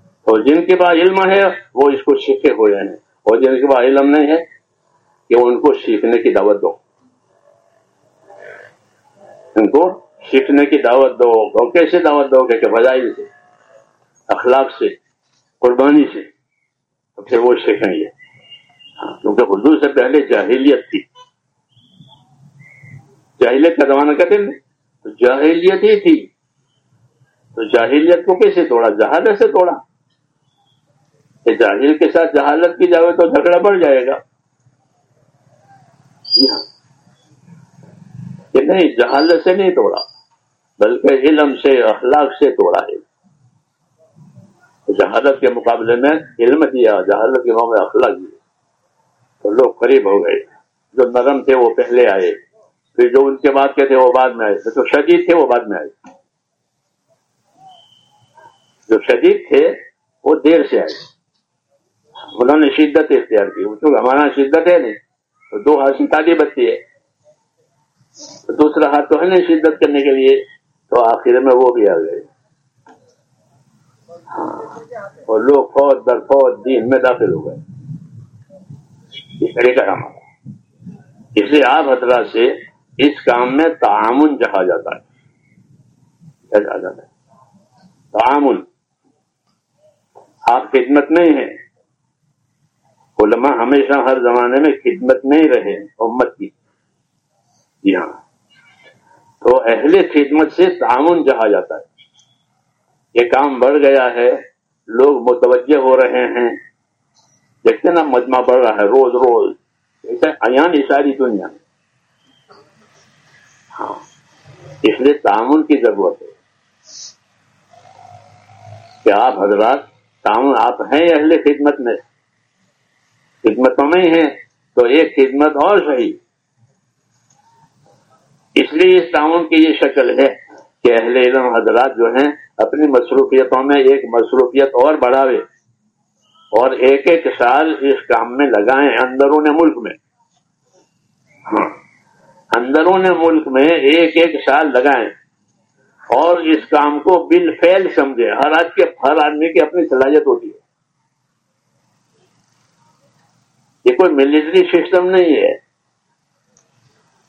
اور جن کے پاس علم ہے، وہ اس کو سیکھے ہوئے ہیں۔ اور جن کے پاس علم نہیں ہے کہ ان کو سیکھنے کی دعوت دو۔ ان کو سیکھنے کی دعوت دو۔ اور کیسے دعوت دو کہ فضائل سے، اخلاق سے، قربانی سے۔ تو پھر وہ سیکھیں گے۔ ہاں، کیونکہ اردو سے پہلے جاہلیت تھی۔ جاہلیت کا زمانہ کہتے ہیں تو جاہلیت ہی تھی۔ تو جاہلیت کو کیسے توڑا؟ جہالت سے توڑا۔ کہ جاہل کے ساتھ جہالت کی جائے تو جھگڑا بڑھ جائے گا۔ جی ہاں۔ کہ نہیں، جہالت سے نہیں توڑا، بلکہ علم سے، اخلاق سے توڑا ہے۔ جہالت کے مقابلے میں علم دیا جہالت کے میں اخلاق دیا تو لوگ قریب ہو گئے، جو نرم تھے وہ پہلے آئے، پھر جو ان کے بعد کے تھے وہ بعد میں آئے جو شدید تھے وہ بعد میں آئے۔ جو شدید تھے وہ دیر سے آئے۔ انہوں نے شدت اختیار کی ہمارا شدت ہے نہیں۔ دو ہاتھ سے تالی بچتی ہے۔ دوسرا ہاتھ تو ہے نا شدت کرنے کے لیے، تو آخر میں وہ بھی آ گئے۔ ہاں۔ اور لوگ فوج در فوج دین میں داخل ہو گئے۔ اس طریقہ کا ہمارا اس لیے آپ حضرات سے اس کام میں تعامن چاہا جاتا ہے۔ جاتا ہے۔ تعامن آپ خدمت نہیں ہیں۔ علماء ہمیشہ ہر زمانے میں خدمت نہیں رہے امت کی۔ جی ہاں۔ تو اہل خدمت سے تعاون جہا جاتا ہے۔ یہ کام بڑھ گیا ہے، لوگ متوجہ ہو رہے ہیں۔ دیکھتے نا، مجمع بڑھ رہا ہے، روز روز۔ ایسا ساری دنیا۔ ہاں۔ اس لیے تعاون کی ضرورت ہے۔ کہ آپ حضرات تعاون آپ ہیں اہل خدمت میں؟ خدمتوں میں ہیں، تو ایک خدمت اور صحیح۔ اس لیے اس تعاون کی یہ شکل ہے کہ اہل علم حضرات جو ہیں، اپنی مصروفیتوں میں ایک مصروفیت اور بڑھاوے اور ایک ایک سال اس کام میں لگائیں اندرون ملک میں۔ ہاں اندرون ملک میں ایک ایک سال لگائیں اور اس کام کو بل فیل سمجھے ہر آج کے، ہر آدمی کی اپنی صلاحیت ہوتی ہے۔ یہ کوئی ملٹری سسٹم نہیں ہے۔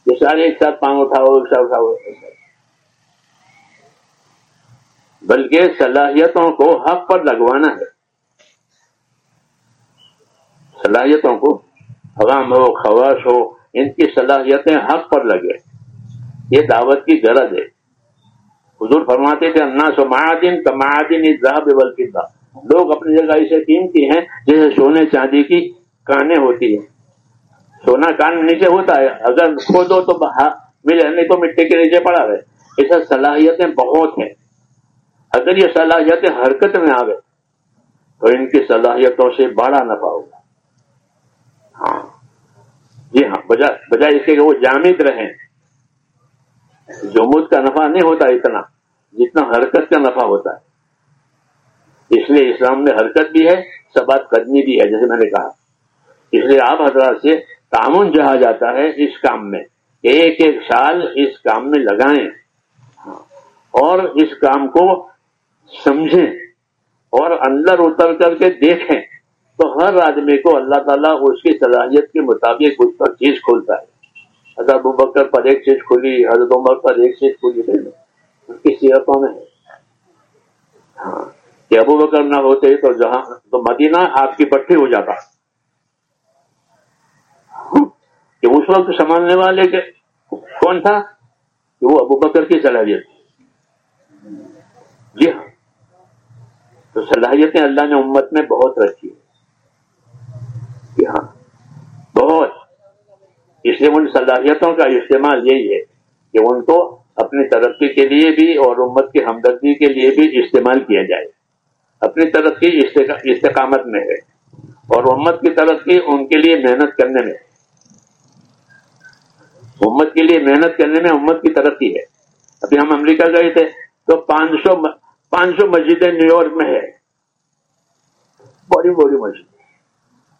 یہ سارے ایک ساتھ پانگ اٹھاؤ ایک ساتھ اٹھاؤ۔ بلکہ صلاحیتوں کو حق پر لگوانا ہے۔ صلاحیتوں کو، عوام ہو، خواص ہو، ان کی صلاحیتیں حق پر لگے۔ یہ دعوت کی غرض ہے۔ حضور فرماتے تھے انا سو معدن کا معدن بلکہ لوگ اپنی جگہ اسے قیمتی ہیں، جیسے سونے چاندی کی کانے ہوتی ہیں۔ سونا کان نیچے ہوتا ہے۔ اگر کھودو تو ملے، نہیں تو مٹی کے نیچے پڑا رہے۔ ایسا صلاحیتیں بہت ہیں۔ اگر یہ صلاحیتیں حرکت میں آوے، تو ان کی صلاحیتوں سے بڑا نفع ہوگا ہاں۔ جی ہاں بجائے اس کے کہ وہ جامد رہیں۔ جمود کا نفع نہیں ہوتا اتنا، جتنا حرکت کا نفع ہوتا ہے۔ اس لیے اسلام میں حرکت بھی ہے، سبات قدمی بھی ہے، جیسے میں نے کہا۔ اس لیے آپ حضرات سے تعاون جہا جاتا ہے اس کام میں، ایک ایک سال اس کام میں لگائیں۔ اور اس کام کو سمجھیں اور اندر اتر کر کے دیکھیں۔ تو ہر آدمی کو اللہ تعالیٰ اس کی صلاحیت کے مطابق اس پر چیز کھولتا ہے۔ حضرت ابو بکر پر ایک چیز کھلی، حضرت عمر پر ایک چیز کھلی۔ اس کی سیرتوں میں۔ ہے ہاں کہ ابو بکر نہ ہوتے تو جہاں، تو مدینہ آپ کی پٹھی ہو جاتا کہ اس وقت سنبھالنے والے کے کون تھا؟ کہ وہ ابو بکر کی صلاحیت جی ہاں۔ تو صلاحیتیں اللہ نے امت میں بہت رکھی جی ہاں۔ بہت۔ اس لیے ان صلاحیتوں کا استعمال یہی ہے کہ ان کو اپنی ترقی کے لیے بھی اور امت کی ہمدردی کے لیے بھی استعمال کیا جائے۔ اپنی ترقی استقامت میں ہے۔ اور امت کی ترقی ان کے لیے محنت کرنے میں امت کے لیے محنت کرنے میں امت کی ترقی ہے۔ ابھی ہم امریکہ گئے تھے تو پانچ سو پانچ سو مسجدیں نیو یارک میں ہے بڑی بڑی مسجد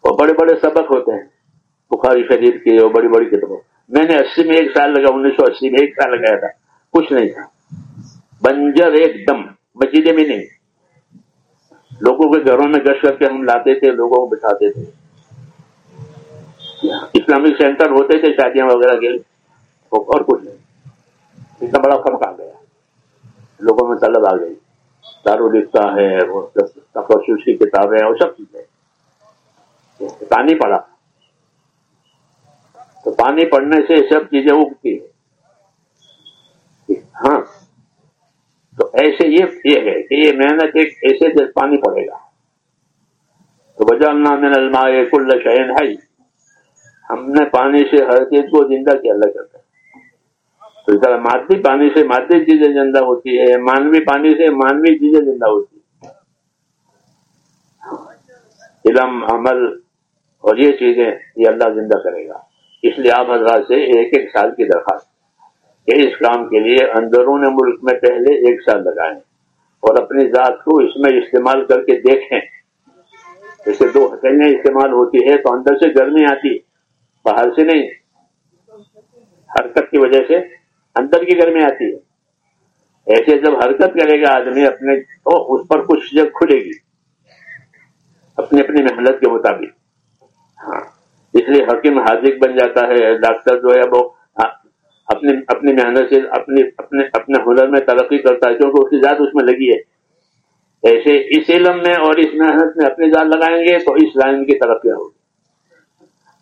اور بڑے بڑے سبق ہوتے ہیں۔ بخاری شریف کی اور بڑی بڑی کتابوں۔ میں نے اسی میں ایک سال لگا انیس سو اسی میں ایک سال لگایا تھا۔ کچھ نہیں تھا۔ بنجر ایک دم، مسجدیں بھی نہیں۔ لوگوں کے گھروں میں گش کر کے ہم لاتے تھے، لوگوں کو بٹھاتے تھے۔ اسلامک سینٹر ہوتے تھے، شادیاں وغیرہ کے۔ اور کچھ نہیں اتنا بڑا فرق آ گیا لوگوں میں طلب آ گئی دارو لکھتا ہے کی کتابیں اور سب چیزیں پانی پڑا تو پانی پڑنے سے سب چیزیں اگتی ہے ہاں تو ایسے یہ ہے کہ یہ محنت ایک ایسے پانی پڑے گا تو بجا من الماء کل شہن ہے ہم نے پانی سے ہر چیز کو زندہ کیا اللہ کرتا تو اس طرح مادی پانی سے مادی چیزیں زندہ ہوتی ہے، مانوی پانی سے مانوی چیزیں زندہ ہوتی ہے علم، عمل اور یہ چیزیں یہ اللہ زندہ کرے گا۔ اس لیے آپ حضرات سے ایک ایک سال کی درخواست کہ اس کام کے لیے اندرون ملک میں پہلے ایک سال لگائیں اور اپنی ذات کو اس میں استعمال کر کے دیکھیں۔ جیسے دو ہتھیلیاں استعمال ہوتی ہے تو اندر سے گرمی آتی باہر سے نہیں۔ حرکت کی وجہ سے اندر کی گرمی آتی ہے۔ ایسے جب حرکت کرے گا آدمی اپنے تو اس پر کچھ جب کھلے گی۔ اپنی اپنی محنت کے مطابق۔ ہاں۔ اس لیے حکیم حاضر بن جاتا ہے، ڈاکٹر جو ہے وہ اپنی اپنی محنت سے اپنی اپنے اپنے ہنر میں ترقی کرتا ہے، کیونکہ اس کی ذات اس میں لگی ہے۔ ایسے اس علم میں اور اس محنت میں اپنی ذات لگائیں گے تو اس لائن کی ترقی ہوگی۔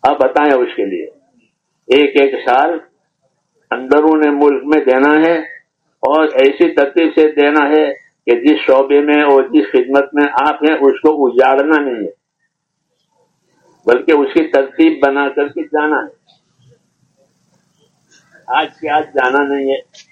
آپ بتائیں اس کے لیے۔ ایک ایک سال اندرون ملک میں دینا ہے اور ایسی ترتیب سے دینا ہے کہ جس شعبے میں اور جس خدمت میں آپ ہیں، اس کو اجاڑنا نہیں ہے۔ بلکہ اس کی ترتیب بنا کر کے جانا ہے۔ آج کے آج جانا نہیں ہے۔